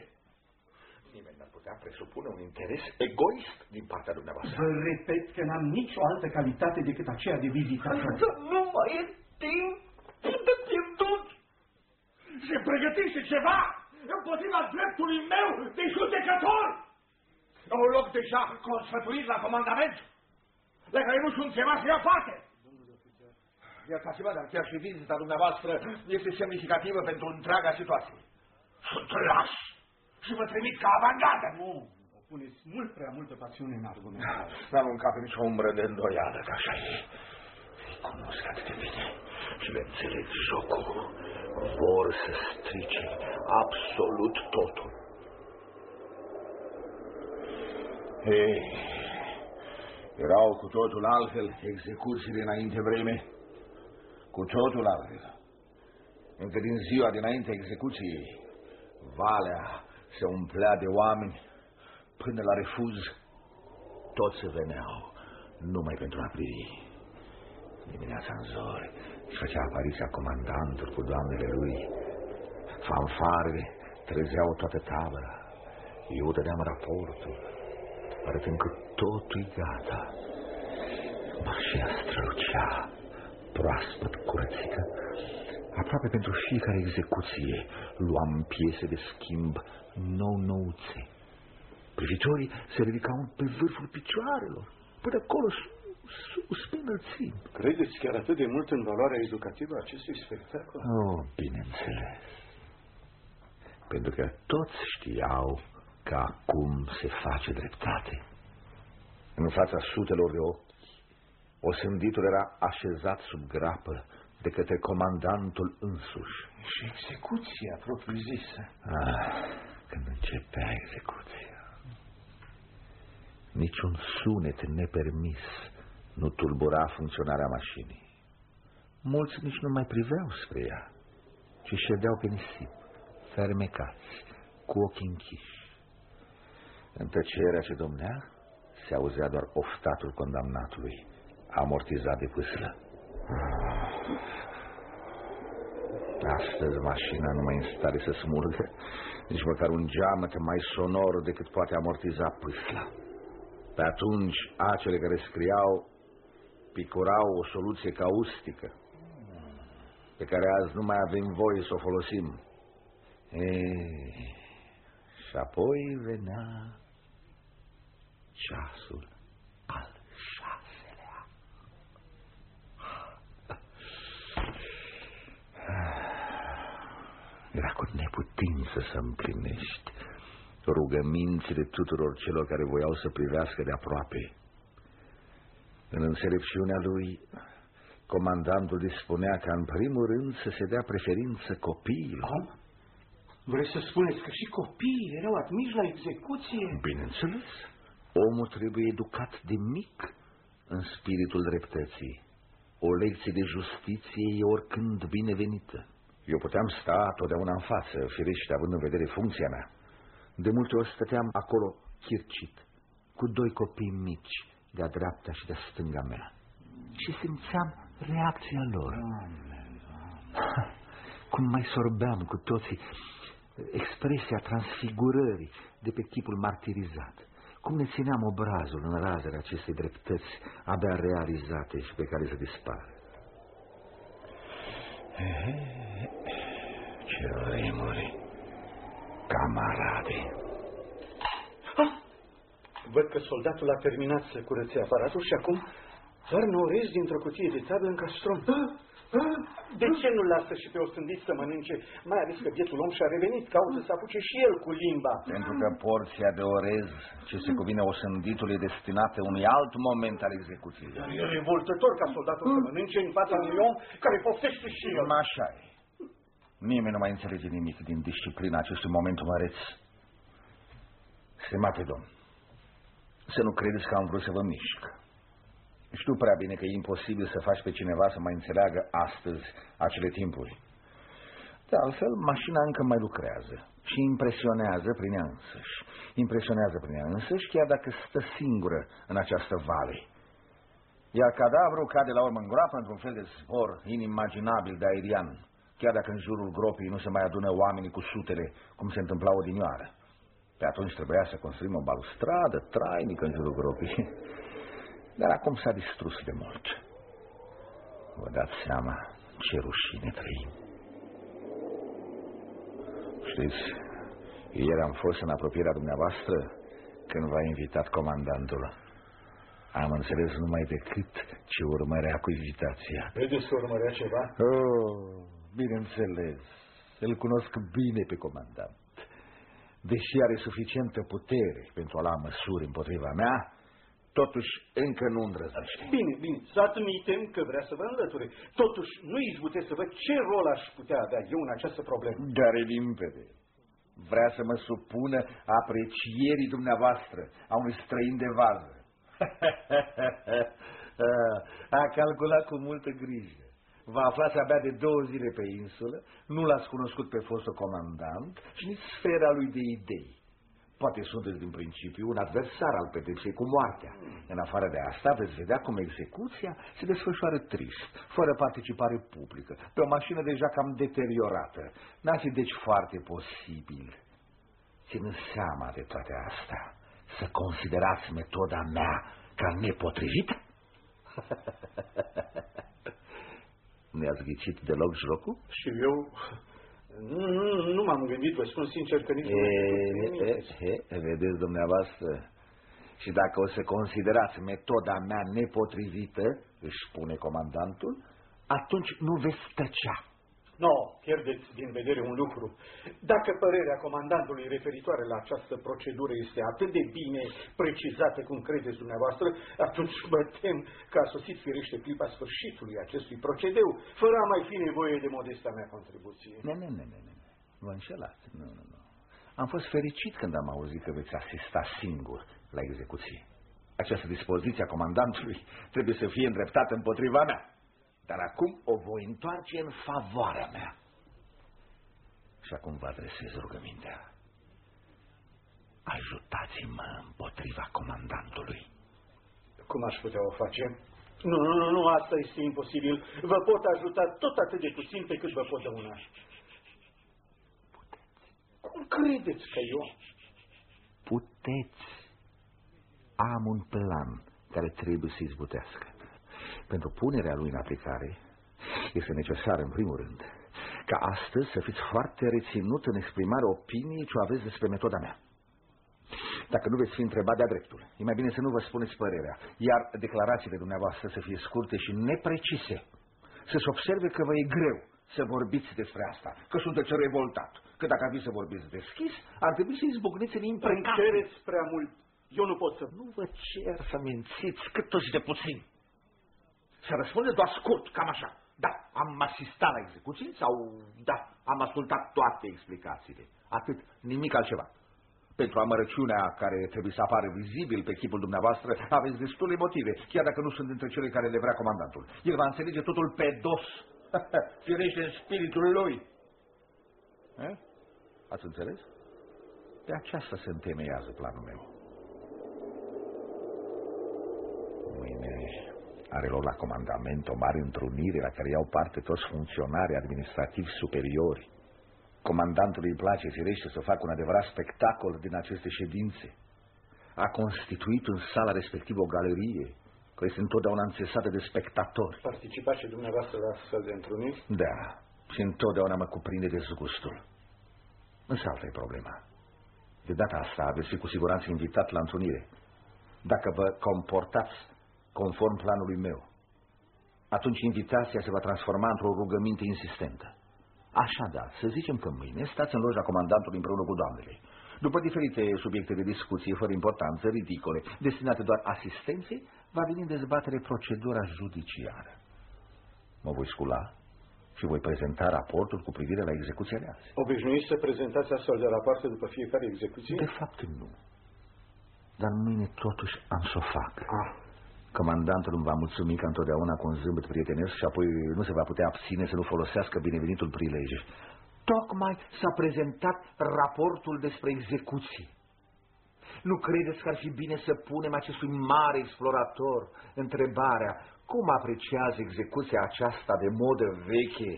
Nimeni n-ar putea presupune un interes egoist din partea dumneavoastră. Vă repet că n-am nicio altă calitate decât aceea de vizitator. Nu mai e timp de pierdut. Se pregătește ceva împotriva dreptului meu de judecător. Un loc deja consfătuit la comandament, la care nu sunt ceva să ia parte. Iertați-mă, dar chiar și vizita dumneavoastră este semnificativă pentru întreaga situație. Sunt las și vă trimit ca avangardă. Nu, o puneți mult prea multă pasiune în argument. N-am încape nicio umbră de îndoială că așa e. Îi cunosc atât de bine și le înțeleg jocul. Vor să strice absolut totul. Ei, erau cu totul altfel execuțiile înainte vreme. Cu totul altfel. Încă din ziua dinainte execuției, valea se umplea de oameni până la refuz. Toți veneau numai pentru a privi. Dimineața în zori își făcea apariția comandantul cu doamnele lui. Fanfarele trezeau toată tabăra. Eu dădeam raportul, arătând că totul e gata. Mașina strălucea, proaspăt curățită. Aproape pentru fiecare execuție luam piese de schimb nou-nouțe. Privitorii se ridicau pe vârful picioarelor, până acolo sus, pe înălțim. Credeți chiar atât de mult în valoarea educativă a acestui spectacol? Oh, bineînțeles. Pentru că toți știau că acum se face dreptate. În fața sutelor de ochi, osânditul era așezat sub grapă de către comandantul însuși. Și execuția propriu-zisă. Ah, când începea execuția. Niciun sunet nepermis nu tulbura funcționarea mașinii. Mulți nici nu mai priveau spre ea, ci ședeau pe nisip, fermecați, cu ochii închiși. În tăcerea ce domnea, se auzea doar oftatul condamnatului, amortizat de pâslă. Astăzi mașina nu mai în stare să smurgă, nici măcar un geamăt mai sonor decât poate amortiza pâsla. Pe atunci, acele care scriau picurau o soluție caustică, pe care azi nu mai avem voie să o folosim. Ei, și apoi venea ceasul Era cu neputință să împlinești rugămințile tuturor celor care voiau să privească de aproape. În înțelepciunea lui, comandantul dispunea ca în primul rând să se dea preferință copiilor. Vreți să spuneți că și copiii erau admiși la execuție? Bineînțeles. Omul trebuie educat de mic în spiritul dreptății. O lecție de justiție e oricând binevenită. Eu puteam sta totdeauna în față, firește având în vedere funcția mea. De multe ori stăteam acolo chircit, cu doi copii mici, de-a dreapta și de-a stânga mea. Și simțeam reacția lor. <laughs> Cum mai sorbeam cu toții expresia transfigurării de pe chipul martirizat. Cum ne țineam obrazul în razele acestei dreptăți abia realizate și pe care să dispară. Ce vremuri, camarade! Ah! Văd că soldatul a terminat să curățe aparatul și acum Țărnă orez dintr-o cutie de țară în castron. De ce nu lasă și pe osândit să mănânce, mai ales că bietul om și-a revenit, caută să apuce și el cu limba? Pentru că porția de orez ce se cuvine osânditului e destinată unui alt moment al execuției. Dar e revoltător ca soldatul să mănânce în fața unui om care poftește și el. Așa e. Nimeni nu mai înțelege nimic din disciplina acestui moment măreț. Stimate domn, să nu credeți că am vrut să vă mișc. Știu prea bine că e imposibil să faci pe cineva să mai înțeleagă astăzi acele timpuri. De altfel, mașina încă mai lucrează și impresionează prin ea însăși. Impresionează prin ea însăși, chiar dacă stă singură în această vale. Iar cadavrul cade la urmă în groapă într-un fel de zbor inimaginabil de aerian, chiar dacă în jurul gropii nu se mai adună oamenii cu sutele, cum se întâmpla odinioară. Pe atunci trebuia să construim o balustradă trainică în jurul gropii. Dar acum s-a distrus de mult. Vă dați seama ce rușine trăim. Știți, ieri am fost în apropierea dumneavoastră când v-a invitat comandantul. Am înțeles numai decât ce urmărea cu invitația. Vedeți că urmărea ceva? Oh, bineînțeles. Îl cunosc bine pe comandant. Deși are suficientă putere pentru a lua măsuri împotriva mea, totuși încă nu îndrăznește. Bine, bine, să admitem că vrea să vă înlăture. Totuși, nu izbutesc să văd ce rol aș putea avea eu în această problemă. Dar e limpede. Vrea să mă supună aprecierii dumneavoastră a unui străin de vază. <laughs> a calculat cu multă grijă. Vă aflați abia de două zile pe insulă, nu l-ați cunoscut pe fostul comandant și nici sfera lui de idei. Poate sunteți din principiu un adversar al pedepsei cu moartea. În afară de asta veți vedea cum execuția se desfășoară trist, fără participare publică, pe o mașină deja cam deteriorată. N-ar fi deci foarte posibil, ținând seama de toate astea, să considerați metoda mea ca nepotrivită? <laughs> Ne-ați ghicit deloc jocul? Și eu nu, nu, nu m-am gândit, vă spun sincer că nici e, nu e, e, Vedeți, dumneavoastră, și dacă o să considerați metoda mea nepotrivită, își spune comandantul, atunci nu veți tăcea. Nu, pierdeți din vedere un lucru. Dacă părerea comandantului referitoare la această procedură este atât de bine precizată cum credeți dumneavoastră, atunci mă tem că a sosit firește clipa sfârșitului acestui procedeu, fără a mai fi nevoie de modesta mea contribuție. Nu, nu, nu, nu, nu. Vă înșelați. Nu, nu, nu. Am fost fericit când am auzit că veți asista singur la execuție. Această dispoziție a comandantului trebuie să fie îndreptată împotriva mea. Dar acum o voi întoarce în favoarea mea. Și acum vă adresez rugămintea. Ajutați-mă împotriva comandantului. Cum aș putea o face? Nu, nu, nu, nu, asta este imposibil. Vă pot ajuta tot atât de puțin pe cât vă pot dăuna. Puteți. Cum credeți că eu? Puteți. Am un plan care trebuie să izbutească. Pentru punerea lui în aplicare este necesar, în primul rând, ca astăzi să fiți foarte reținut în exprimarea opiniei ce o aveți despre metoda mea. Dacă nu veți fi întrebat de-a dreptul, e mai bine să nu vă spuneți părerea, iar declarațiile dumneavoastră să fie scurte și neprecise. Să se observe că vă e greu să vorbiți despre asta, că sunteți revoltat, că dacă ar fi să vorbiți deschis, ar trebui să izbucniți în imprecații. cereți prea mult. Eu nu pot să... Nu vă cer să mințiți cât toți de puțin. Să răspundeți doar scurt, cam așa. Da, am asistat la execuții sau da, am ascultat toate explicațiile. Atât, nimic altceva. Pentru amărăciunea care trebuie să apară vizibil pe chipul dumneavoastră, aveți destule motive, chiar dacă nu sunt dintre cele care le vrea comandantul. El va înțelege totul pe dos, <laughs> firește în spiritul lui. Eh? Ați înțeles? Pe aceasta se întemeiază planul meu. Mâine are loc la comandament o mare întrunire la care iau parte toți funcționarii administrativi superiori. Comandantului îi place, firește, să facă un adevărat spectacol din aceste ședințe. A constituit în sala respectivă o galerie, care este întotdeauna înțesată de spectatori. Participați și dumneavoastră la astfel de întruniri? Da, și întotdeauna mă cuprinde dezgustul. Însă alta e problema. De data asta veți fi cu siguranță invitat la întrunire. Dacă vă comportați conform planului meu. Atunci invitația se va transforma într-o rugăminte insistentă. Așadar, să zicem că mâine stați în loja comandantului împreună cu doamnele. După diferite subiecte de discuție, fără importanță, ridicole, destinate doar asistenței, va veni în dezbatere procedura judiciară. Mă voi scula și voi prezenta raportul cu privire la execuția de azi. Obișnuiți să prezentați astfel de rapoarte după fiecare execuție? De fapt, nu. Dar mâine totuși am să o fac. Ah. Comandantul îmi va mulțumi ca întotdeauna cu un zâmbet prietenesc și apoi nu se va putea abține să nu folosească binevenitul prilej. Tocmai s-a prezentat raportul despre execuție. Nu credeți că ar fi bine să punem acestui mare explorator întrebarea cum apreciază execuția aceasta de modă veche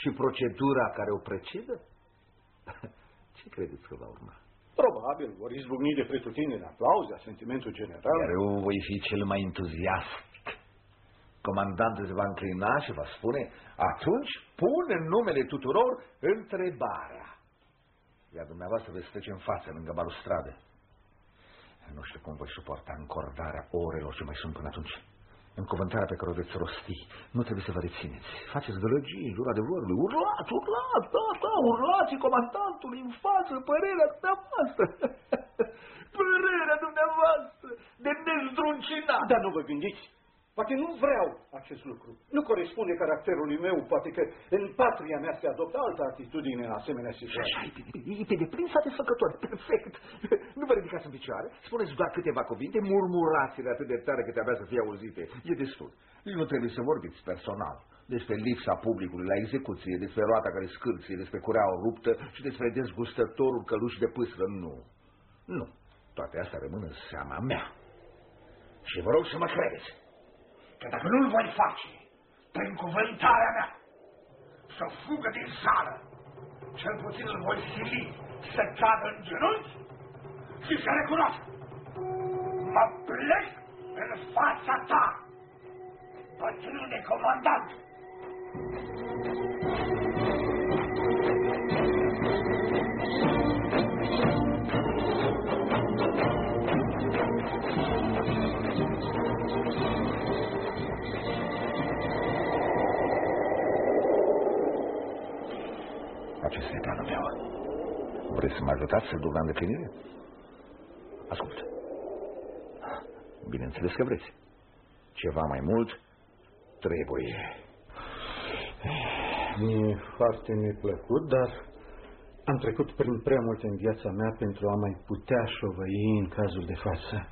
și procedura care o precedă? <laughs> Ce credeți că va urma? Probabil vor izbucni de pretutindeni aplauze, sentimentul general. Iar eu voi fi cel mai entuziastic. Comandantul se va înclina și va spune, atunci pune în numele tuturor întrebarea. Iar dumneavoastră veți trece în față, lângă balustradă. Nu știu cum voi suporta încordarea orelor ce mai sunt până atunci. În cuvântarea pe care o veți rosti, nu trebuie să vă rețineți. Faceți gălăgii, jur adevărului, urlați, urlați, da, da, urlați comandantului în față, părerea dumneavoastră. <laughs> părerea dumneavoastră de nezdruncinat. Dar nu vă gândiți Poate nu vreau acest lucru. Nu corespunde caracterului meu, poate că în patria mea se adoptă altă atitudine în asemenea situații. Așa, e pe deplin satisfăcător, perfect. Nu vă ridicați în picioare, spuneți doar câteva cuvinte, murmurați-le atât de tare câte abia să fie auzite. E destul. Nu trebuie să vorbiți personal despre lipsa publicului la execuție, despre roata care scârție, despre cureaua ruptă și despre dezgustătorul căluș de pâslă. Nu. Nu. Toate astea rămân în seama mea. Și vă rog să mă credeți că dacă nu-l voi face prin cuvântarea mea să fugă din sală, cel puțin îl voi sili să cadă în genunchi și să recunoască. Mă plec în fața ta, bătrâne comandant. Acesta să mă ajutați să duc la îndeplinire? Ascult. Bineînțeles că vreți. Ceva mai mult trebuie. Mi-e foarte neplăcut, dar am trecut prin prea multe în viața mea pentru a mai putea șovăi în cazul de față.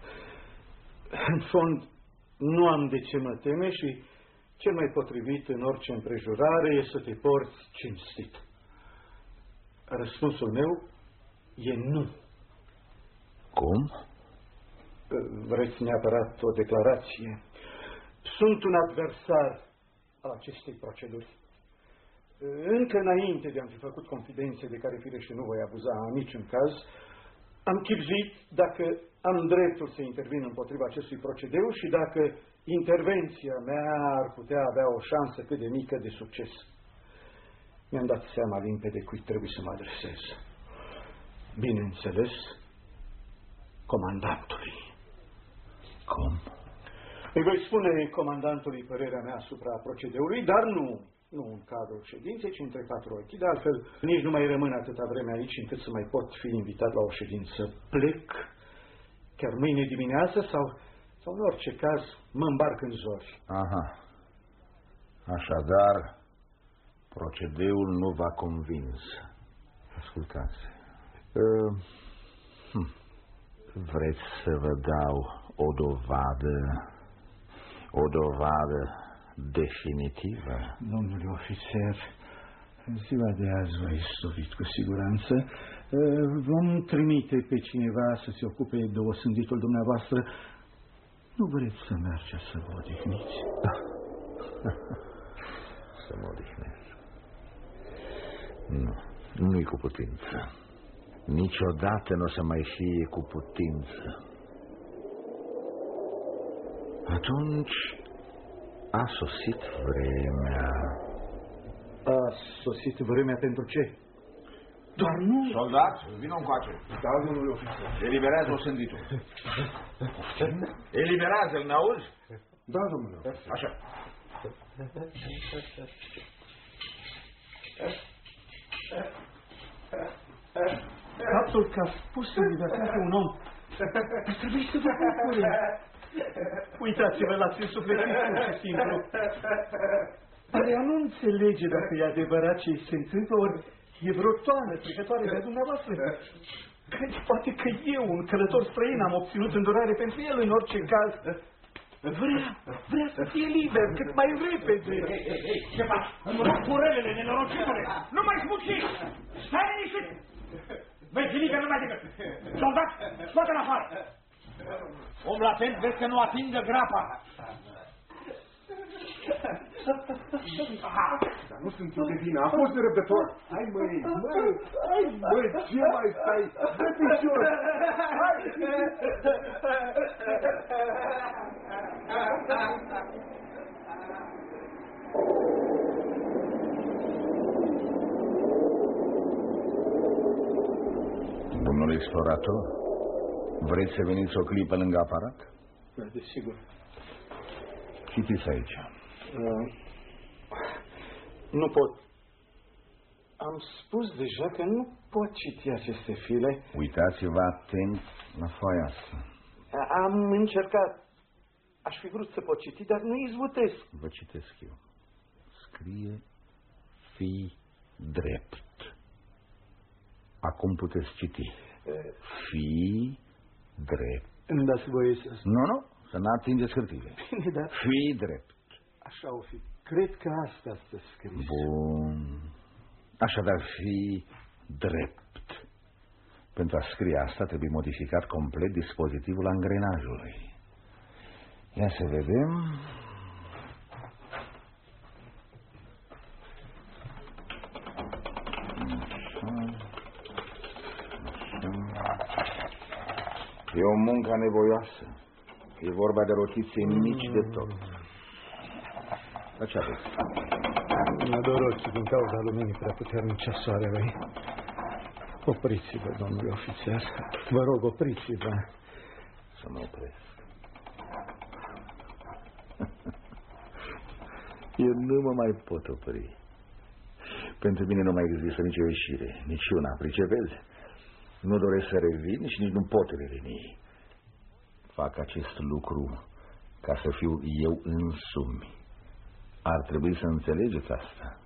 În fond, nu am de ce mă teme și cel mai potrivit în orice împrejurare e să te porți cinstit. Răspunsul meu e nu. Cum? Vreți neapărat o declarație? Sunt un adversar al acestei proceduri. Încă înainte de a-mi fi făcut confidențe de care firește nu voi abuza în niciun caz, am chipzuit dacă am dreptul să intervin împotriva acestui procedeu și dacă intervenția mea ar putea avea o șansă cât de mică de succes mi-am dat seama limpede cui trebuie să mă adresez. Bineînțeles, comandantului. Cum? Îi voi spune comandantului părerea mea asupra procedeului, dar nu, nu în cadrul ședinței, ci între patru ochi. De altfel, nici nu mai rămân atâta vreme aici încât să mai pot fi invitat la o ședință. Plec chiar mâine dimineață sau, sau în orice caz mă îmbarc în zori. Aha. Așadar, Procedeul nu v-a convins. Ascultați. Uh, hm. Vreți să vă dau o dovadă, o dovadă definitivă? Domnule ofițer, în ziua de azi vă istovit cu siguranță. Vom trimite pe cineva să se ocupe de osânditul dumneavoastră. Nu vreți să mergeți să vă odihniți? <laughs> să mă odihnesc. Nu, nu-i cu putință. Niciodată nu o să mai fie cu putință. Atunci a sosit vremea. A sosit vremea pentru ce? Doar nu... Soldat, vină încoace. Da, ofițer. Eliberează-o sânditul. Eliberează-l, n-auzi? Da, domnule. Așa. Faptul că a spus în libertate un om ar trebui să vă bucure. Uitați-vă la ce sufletit pur și simplu. Pare a nu înțelege dacă e adevărat ce se întâmplă, ori e vreo toană trecătoare de dumneavoastră. Crezi poate că eu, un călător străin, am obținut îndurare pentru el în orice caz. Vrea, vrea să fie liber cât mai repede. Ei, ei, ei, ce faci? Îmi rog cu relele, nenorocitule! Nu mai smuci! Stai liniștit! Vezi nimic nu mai decât! Soldat, scoate-l afară! Om atent, vezi că nu atingă grapa! Dar nu sunt eu de vină, a fost răbdător. Hai măi, măi, hai măi, ce mai stai? Dă picior! Hai! Domnul explorator, vreți să veniți o clipă lângă aparat? Da, desigur. Citiți aici. Uh, nu pot. Am spus deja că nu pot citi aceste file. Uitați-vă atent la foaia asta. A- Am încercat. Aș fi vrut să pot citi, dar nu izbutesc. Vă citesc eu. Scrie fi drept. Acum puteți citi. Fi drept. Îmi dați voie să spun. Nu, nu, să nu atingeți hârtiile. Bine, dar Fi drept. așa o fi. Cred că asta stă scris. Bun. Așadar, fi drept. Pentru a scrie asta trebuie modificat complet dispozitivul angrenajului. Ia să vedem. Așa. Așa. E o muncă nevoioasă. E vorba de rotițe mici de tot. La ce aveți? Mă dor ochii din cauza luminii prea puternice a soarelui. Opriți-vă, domnule ofițer. Vă rog, opriți-vă. Să mă opresc. <laughs> Eu nu mă mai pot opri. Pentru mine nu mai există nicio ieșire, nici una, pricepezi? Nu doresc să revin și nici nu pot reveni. Fac acest lucru ca să fiu eu însumi. Ar trebui să înțelegeți asta.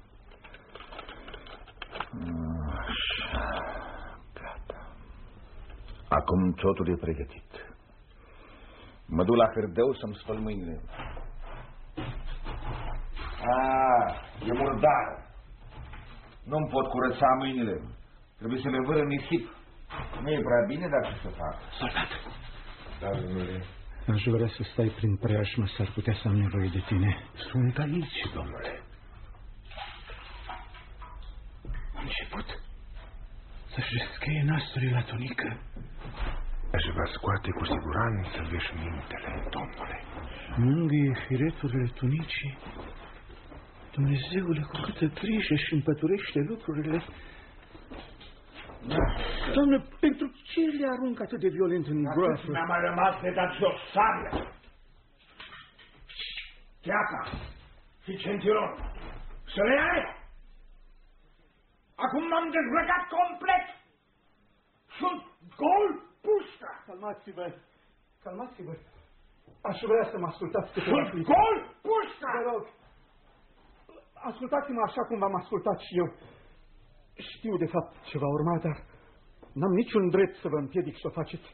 Așa, gata. Acum totul e pregătit. Mă duc la hârdeu să-mi spăl mâinile. Ah, e murdar. Nu-mi pot curăța mâinile. Trebuie să le văd în nisip. Nu e prea bine, dar ce să fac? Soldat, Da, domnule. aș vrea să stai prin preajmă, s-ar putea să am nevoie de tine. Sunt aici, domnule. A început să-și descheie nasturii la tunică. Aș va scoate cu siguranță veșmintele, domnule. Mângâie fireturile tunicii. Dumnezeule, cu câtă grijă și împăturește lucrurile. Doamne, pentru ce le arunc atât de violent în groafă? Mi-a mai rămas de dat jos sabia. Cheaca și centiron. Să le ai! Acum m-am dezbrăcat complet. Sunt gol pușca. Calmați-vă, calmați-vă. Aș vrea să mă ascultați câteva Sunt clipe. gol pușca. Vă rog, ascultați-mă așa cum v-am ascultat și eu. Știu de fapt ce va urma, dar n-am niciun drept să vă împiedic să o faceți.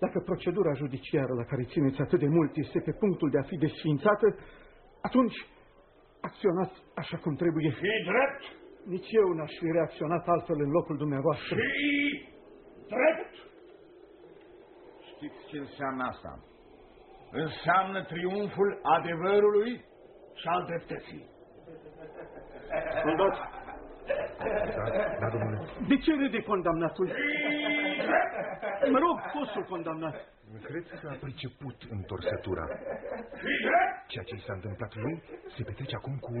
Dacă procedura judiciară la care țineți atât de mult este pe punctul de a fi desfințată, atunci acționați așa cum trebuie. Și drept Nici eu n-aș fi reacționat altfel în locul dumneavoastră. și drept. Știți ce înseamnă asta? Înseamnă triumful adevărului și al dreptății. Soldat, Da, domnule. de ce râde condamnatul? Mă rog, fostul condamnat. Cred că a priceput întorsătura. Și drept. Ceea ce i s-a întâmplat lui se petrece acum cu,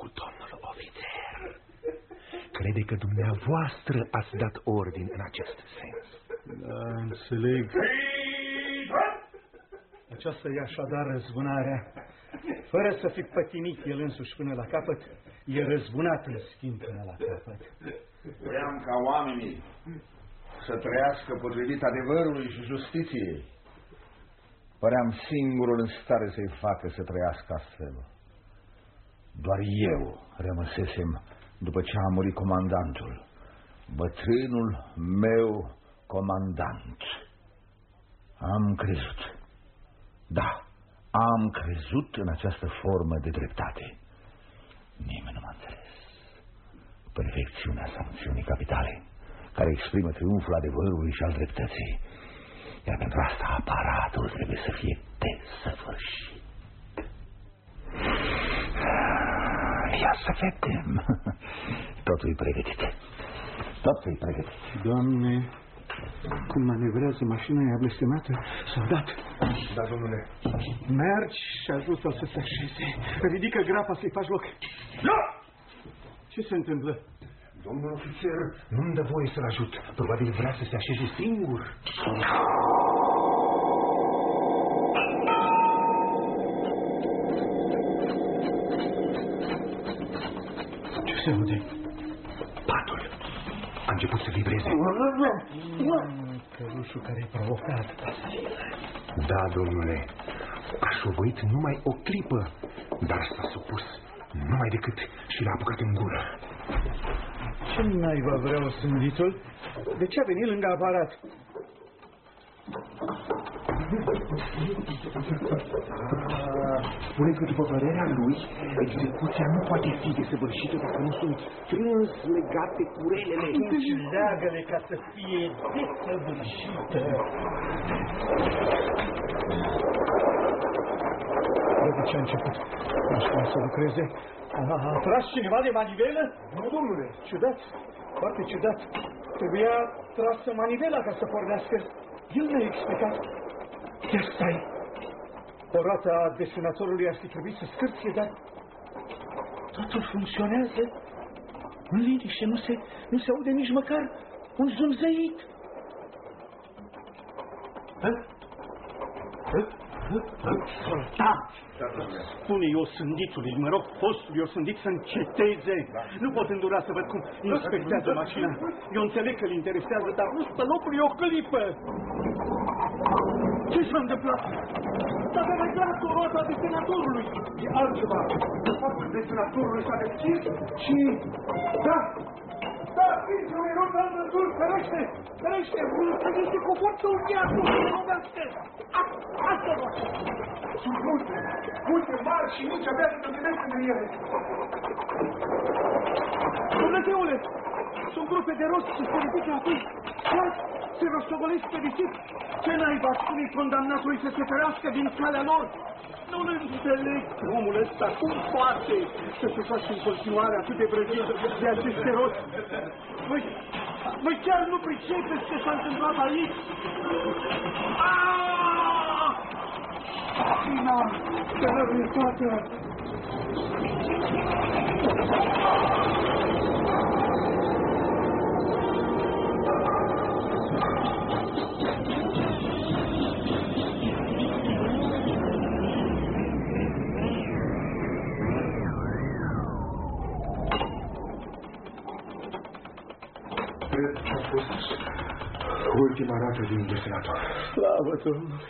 cu domnul ofițer. Crede că dumneavoastră ați dat ordin în acest sens. Da, înțeleg. Și drept. Aceasta e așadar răzbunarea. Fără să fi pătimit el însuși până la capăt, e răzbunat în schimb până la capăt. Vreau ca oamenii să trăiască potrivit adevărului și justiției. Păream singurul în stare să-i facă să trăiască astfel. Doar eu rămăsesem după ce a murit comandantul, bătrânul meu comandant. Am crezut. Da, am crezut în această formă de dreptate. Nimeni nu m-a înțeles. Perfecțiunea sancțiunii capitale, care exprimă triumful adevărului și al dreptății. Iar pentru asta aparatul trebuie să fie desăvârșit. Ia să vedem. <laughs> Totul e pregătit. Totul e pregătit. Doamne, cum manevrează mașina e blestemată, soldat. Da, domnule. Mergi și ajută-l să se așeze. Ridică grapa să-i faci loc. Nu! Ce se întâmplă? Domnul ofițer nu-mi dă voie să-l ajut. Probabil vrea să se așeze singur. Ce se aude? Patul a început să vibreze. Călușul care e provocat. Da, domnule, a șovăit numai o clipă, dar s-a supus numai decât și l-a apucat în gură. Ce naiba vreau sânditul? De ce a venit lângă aparat? Spune că, după părerea lui, execuția nu poate fi desăvârșită dacă nu sunt strâns legate curelele. Atunci leagă-le ca să fie desăvârșită. Vede ce a început. Nu știu cum să lucreze. A, a tras cineva de manivelă? Nu, domnule. Ciudat. Foarte ciudat. Trebuia trasă manivela ca să pornească. El ne-a explicat. Ia stai. O roată a desunatorului ar fi trebuit să scârție, dar totul funcționează. În liniște, nu se, nu se aude nici măcar un zumzăit. Hă? Hă? Hă? Hă? Soldat! Spune eu sânditului, mă rog, fostului eu sândit să înceteze. Nu pot îndura să văd cum inspectează mașina. Eu înțeleg că îl interesează, dar nu stă locului o clipă. Ce s-a întâmplat? S-a dereglat o roată a desenatorului. E altceva. Faptul desenatorului s-a deschis și... Da! Da, fiice-ui rotă în sus, ferește! Ferește! Ferește cu forță uriașul! Romească! Asta vă! Sunt multe, multe mari și mici, abia să întâlnesc între ele. Dumnezeule! Sunt grupe de roți și se ridică apoi. Chiar se rostogolesc pe risip. Ce naiba spune condamnatului să se ferească din calea lor? Nu-l înțeleg, omul ăsta, cum poate să se facă în continuare atât de vrăjit de aceste roți? Voi, voi chiar nu pricepeți ce s-a întâmplat aici? Aaaa! Ina, să Cred că a fost ultima rată din desenator. Slavă Domnului!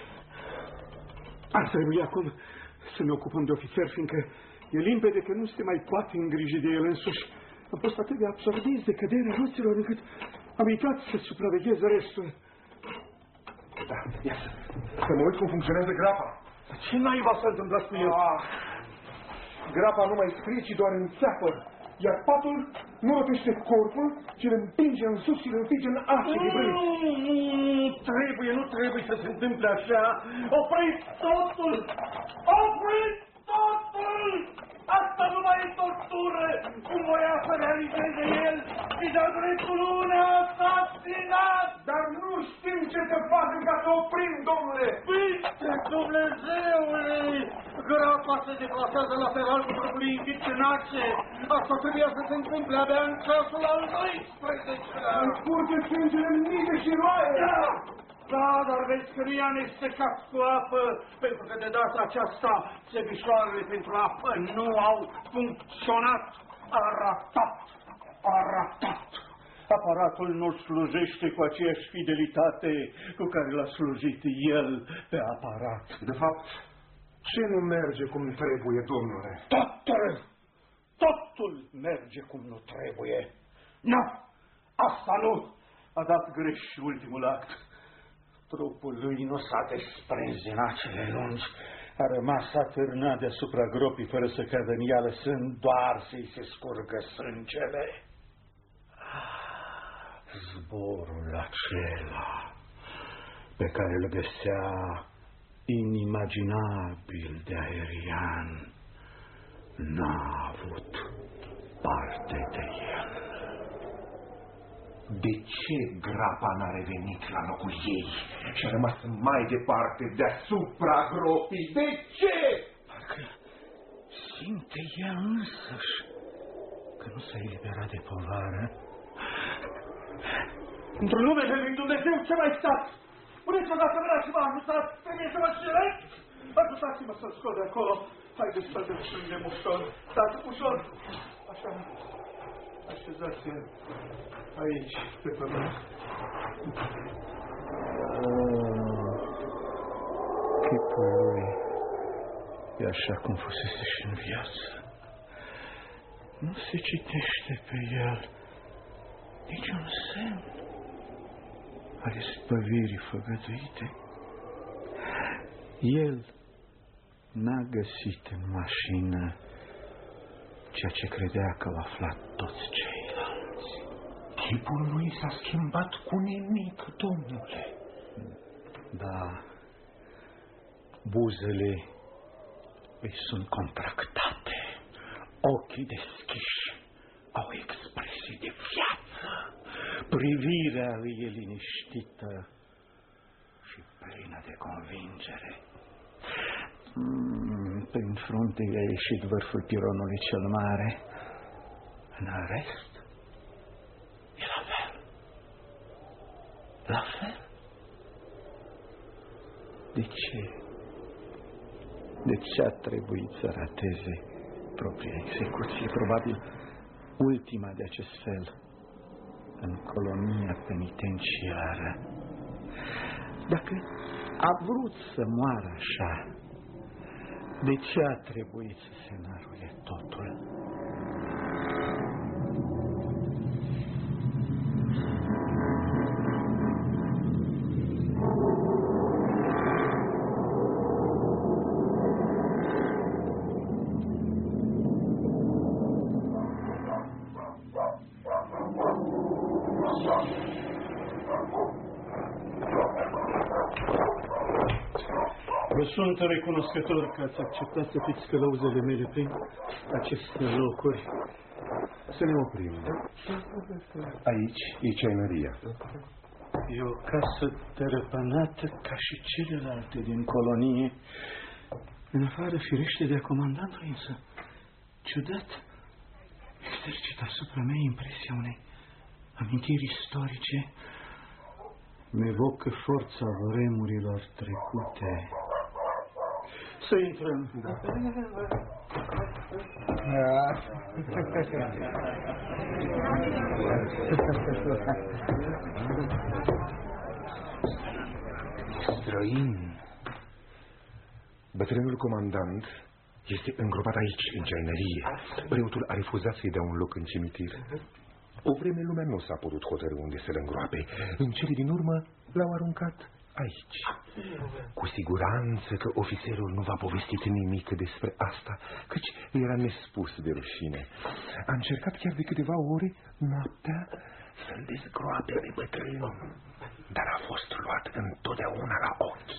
Ar trebui acum să ne ocupăm de ofițer, fiindcă e limpede că nu se mai poate îngriji de el însuși. Am fost atât de absorbiți de căderea roților încât am uitat să supraveghez restul. Da, ia să, să mă uit cum funcționează grapa. Ce naiba s-a întâmplat cu el? Ah, grapa nu mai scrie, ci doar înțeapă. Iar patul nu rotește corpul, ci îl împinge în sus și îl împinge în ace de brânci. Nu, nu, nu trebuie, nu trebuie să se întâmple așa. Opriți totul! Opriți totul! Asta nu mai e tortură! Cum voia să realizeze el și de-al dreptul un asasinat! Dar nu știm ce să facem ca să oprim, domnule! Piste Dumnezeule! Grapa se deplasează lateral cu trupului închid în ace. Asta trebuia să se întâmple abia în ceasul al 12-lea. Îmi curge sângele în mine și roaie! Da! Da, dar vezi că ea ne secat cu apă, pentru că de data aceasta țevișoarele pentru apă nu au funcționat. A ratat, a ratat. Aparatul nu slujește cu aceeași fidelitate cu care l-a slujit el pe aparat. De fapt, ce nu merge cum trebuie, domnule? Totul, totul merge cum nu trebuie. Nu, asta nu. A dat greș ultimul act. Trupul lui nu s-a desprins din acele lungi. A rămas atârnat deasupra gropii fără să cadă în ea, lăsând doar să-i se scurgă sângele. Zborul acela pe care îl găsea inimaginabil de aerian n-a avut parte de el. De ce grapa n-a revenit la locul ei și a rămas mai departe deasupra gropii? De ce? Parcă simte ea însăși că nu s-a eliberat de povară. Într-un numele lui Dumnezeu, ce mai stați? Puneți-vă dacă vreau și mă ajutați, trebuie să mă știreți? Ajutați-mă să-l scot de acolo. Haideți să desfundem ușor, dar ușor. Așa, așezați-l aici, pe pământ. Oh, chipul lui e așa cum fusese și în viață. Nu se citește pe el niciun semn al spăvirii făgăduite. El n-a găsit în mașină ceea ce credea că au aflat toți ceilalți. Chipul lui s-a schimbat cu nimic, domnule. Da, buzele îi sunt contractate, ochii deschiși au expresii de viață, privirea îi e liniștită și plină de convingere. Mm, prin frunte i-a ieșit vârful pironului cel mare. În rest, e la fel. La fel. De ce? De ce a trebuit să rateze propria execuție? Probabil ultima de acest fel în colonia penitenciară. Dacă a vrut să moară așa, de ce a trebuit să se naruie totul? Vă sunt recunoscător că ați acceptat să fiți călăuzele mele prin aceste locuri. Să ne oprim. Aici e ceanăria. E o casă tărăpănată ca și celelalte din colonie, în afară firește de comandantul însă. Ciudat, exercită asupra mea impresia unei amintiri istorice, mi evocă forța vremurilor trecute. Să intrăm. Da. Străin. Bătrânul comandant este îngropat aici, în ceanărie. Preotul a refuzat să-i dea un loc în cimitir. O vreme lumea nu s-a putut hotărâ unde să-l îngroape. În cele din urmă l-au aruncat aici. Cu siguranță că ofițerul nu v-a povestit nimic despre asta, căci era nespus de rușine. A încercat chiar de câteva ore noaptea să-l dezgroape pe bătrân, dar a fost luat întotdeauna la ochi.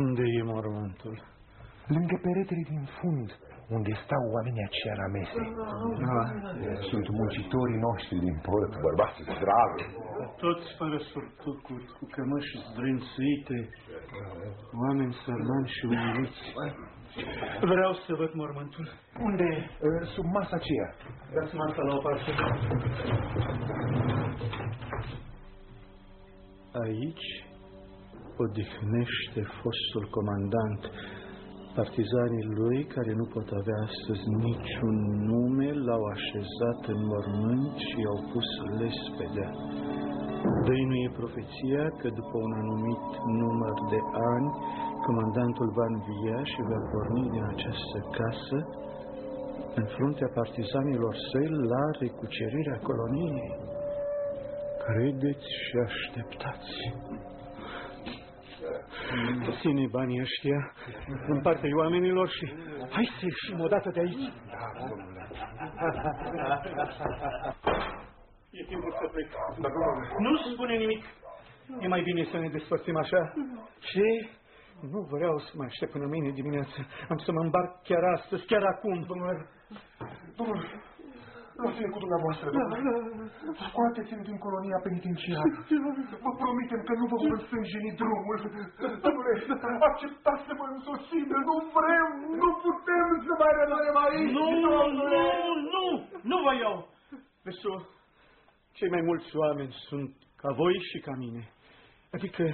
Unde e mormântul? Lângă peretele din fund, unde stau oamenii aceia la mese. Da. Sunt muncitorii noștri din port, bărbați zdravi. Toți fără surtucuri, cu cămăși zdrânțuite, oameni sărmani și umiliți. Vreau să văd mormântul. Unde? Sub masa aceea. Dați masa la o parte. Aici odihnește fostul comandant. Partizanii lui, care nu pot avea astăzi niciun nume, l-au așezat în mormânt și i-au pus lespedea. Dăinuie profeția că după un anumit număr de ani, comandantul va învia și va porni din această casă în fruntea partizanilor săi la recucerirea coloniei. Credeți și așteptați. Ține banii ăștia în partea oamenilor și hai să ieșim odată de aici. E timpul să plec. Nu spune nimic. E mai bine să ne despărțim așa. Și nu vreau să mă aștept până mâine dimineață. Am să mă îmbarc chiar astăzi, chiar acum. Domnule, domnule, luați-ne cu dumneavoastră, domnule. Scoateți-ne din colonia penitenciară. Vă promitem că nu vă vom stânjeni drumul. Domnule, acceptați să vă însosim, nu vrem, nu putem să mai rămânem aici. Nu, domnule. nu, nu, nu vă iau. Vesu, cei mai mulți oameni sunt ca voi și ca mine. Adică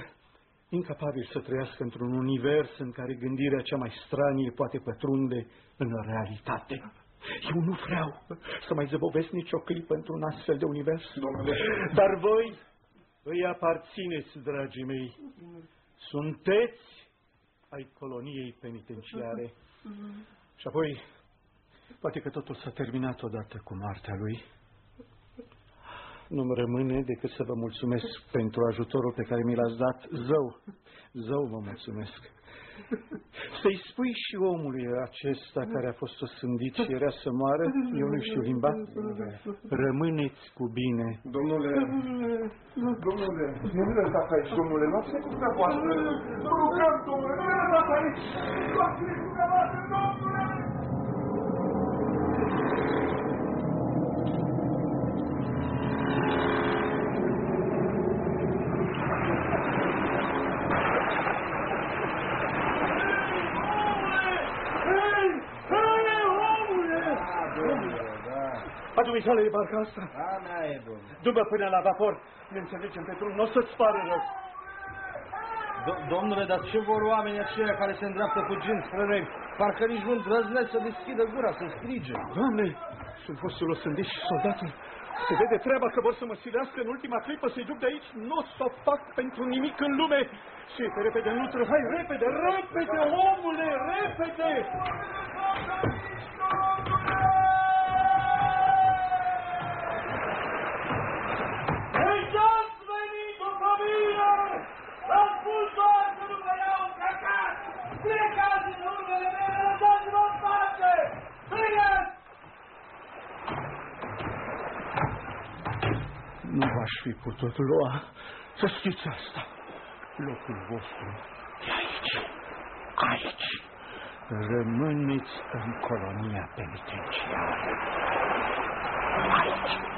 incapabil să trăiască într-un univers în care gândirea cea mai stranie poate pătrunde în realitate. Eu nu vreau să mai zăbovesc nicio clipă într-un astfel de univers. Domnule. Dar voi îi aparțineți, dragii mei. Sunteți ai coloniei penitenciare. Și apoi, poate că totul s-a terminat odată cu moartea lui. Nu-mi rămâne decât să vă mulțumesc pentru ajutorul pe care mi l-ați dat. Zău, zău vă mulțumesc. <laughs> Să-i spui și omului acesta care a fost osândit și era să moară, eu nu știu limba, rămâneți cu bine. Domnule, domnule, nu ne lăsați aici, domnule, luați-ne cu dumneavoastră. Vă rugăm, domnule, nu ne lăsați aici. Luați-ne cu dumneavoastră, domnule. Adu-mi sale de barca asta. Da, n-ai, domnule. Du-mă până la vapor. Ne înțelegem pe drum, nu o să-ți pare rău. Do- domnule, dar ce vor oamenii aceia care se îndreaptă fugind spre noi? Parcă nici nu îndrăznesc să deschidă gura, să strige. Doamne, sunt fostul osândit și soldatul. Se vede treaba că vor să mă silească în ultima clipă să-i duc de aici. Nu o să o fac pentru nimic în lume. Și pe repede în lutră. Hai, repede, repede, omule, repede! Hei, dați venit o familie! L-am spus doar să nu vă iau în căcat! Plecați în urmele mele, lăsați-mă în pace! Plecați! Nu v-aș fi putut lua. Să știți asta. Locul vostru e aici. Aici. Rămâneți în colonia penitenciară. Aici.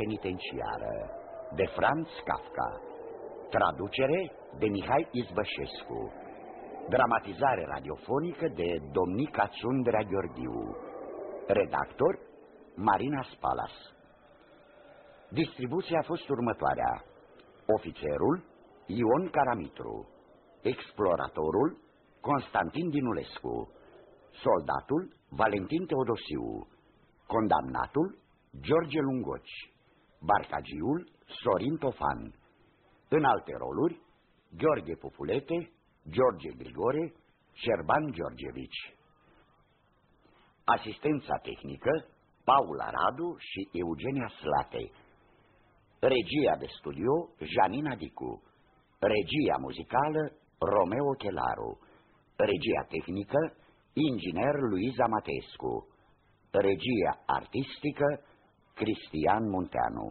Penitenciară de Franz Kafka. Traducere de Mihai Izbășescu. Dramatizare radiofonică de Domnica Țundrea Gheorghiu. Redactor Marina Spalas. Distribuția a fost următoarea. Ofițerul Ion Caramitru. Exploratorul Constantin Dinulescu. Soldatul Valentin Teodosiu. Condamnatul George Lungoci Barcagiul Sorin Tofan. În alte roluri Gheorghe Pupulete George Grigore Șerban Georgevici. Asistența tehnică Paula Radu și Eugenia Slate. Regia de studio Janina Dicu. Regia muzicală Romeo Chelaru. Regia tehnică inginer Luiza Matescu, regia artistică Cristian Munteanu.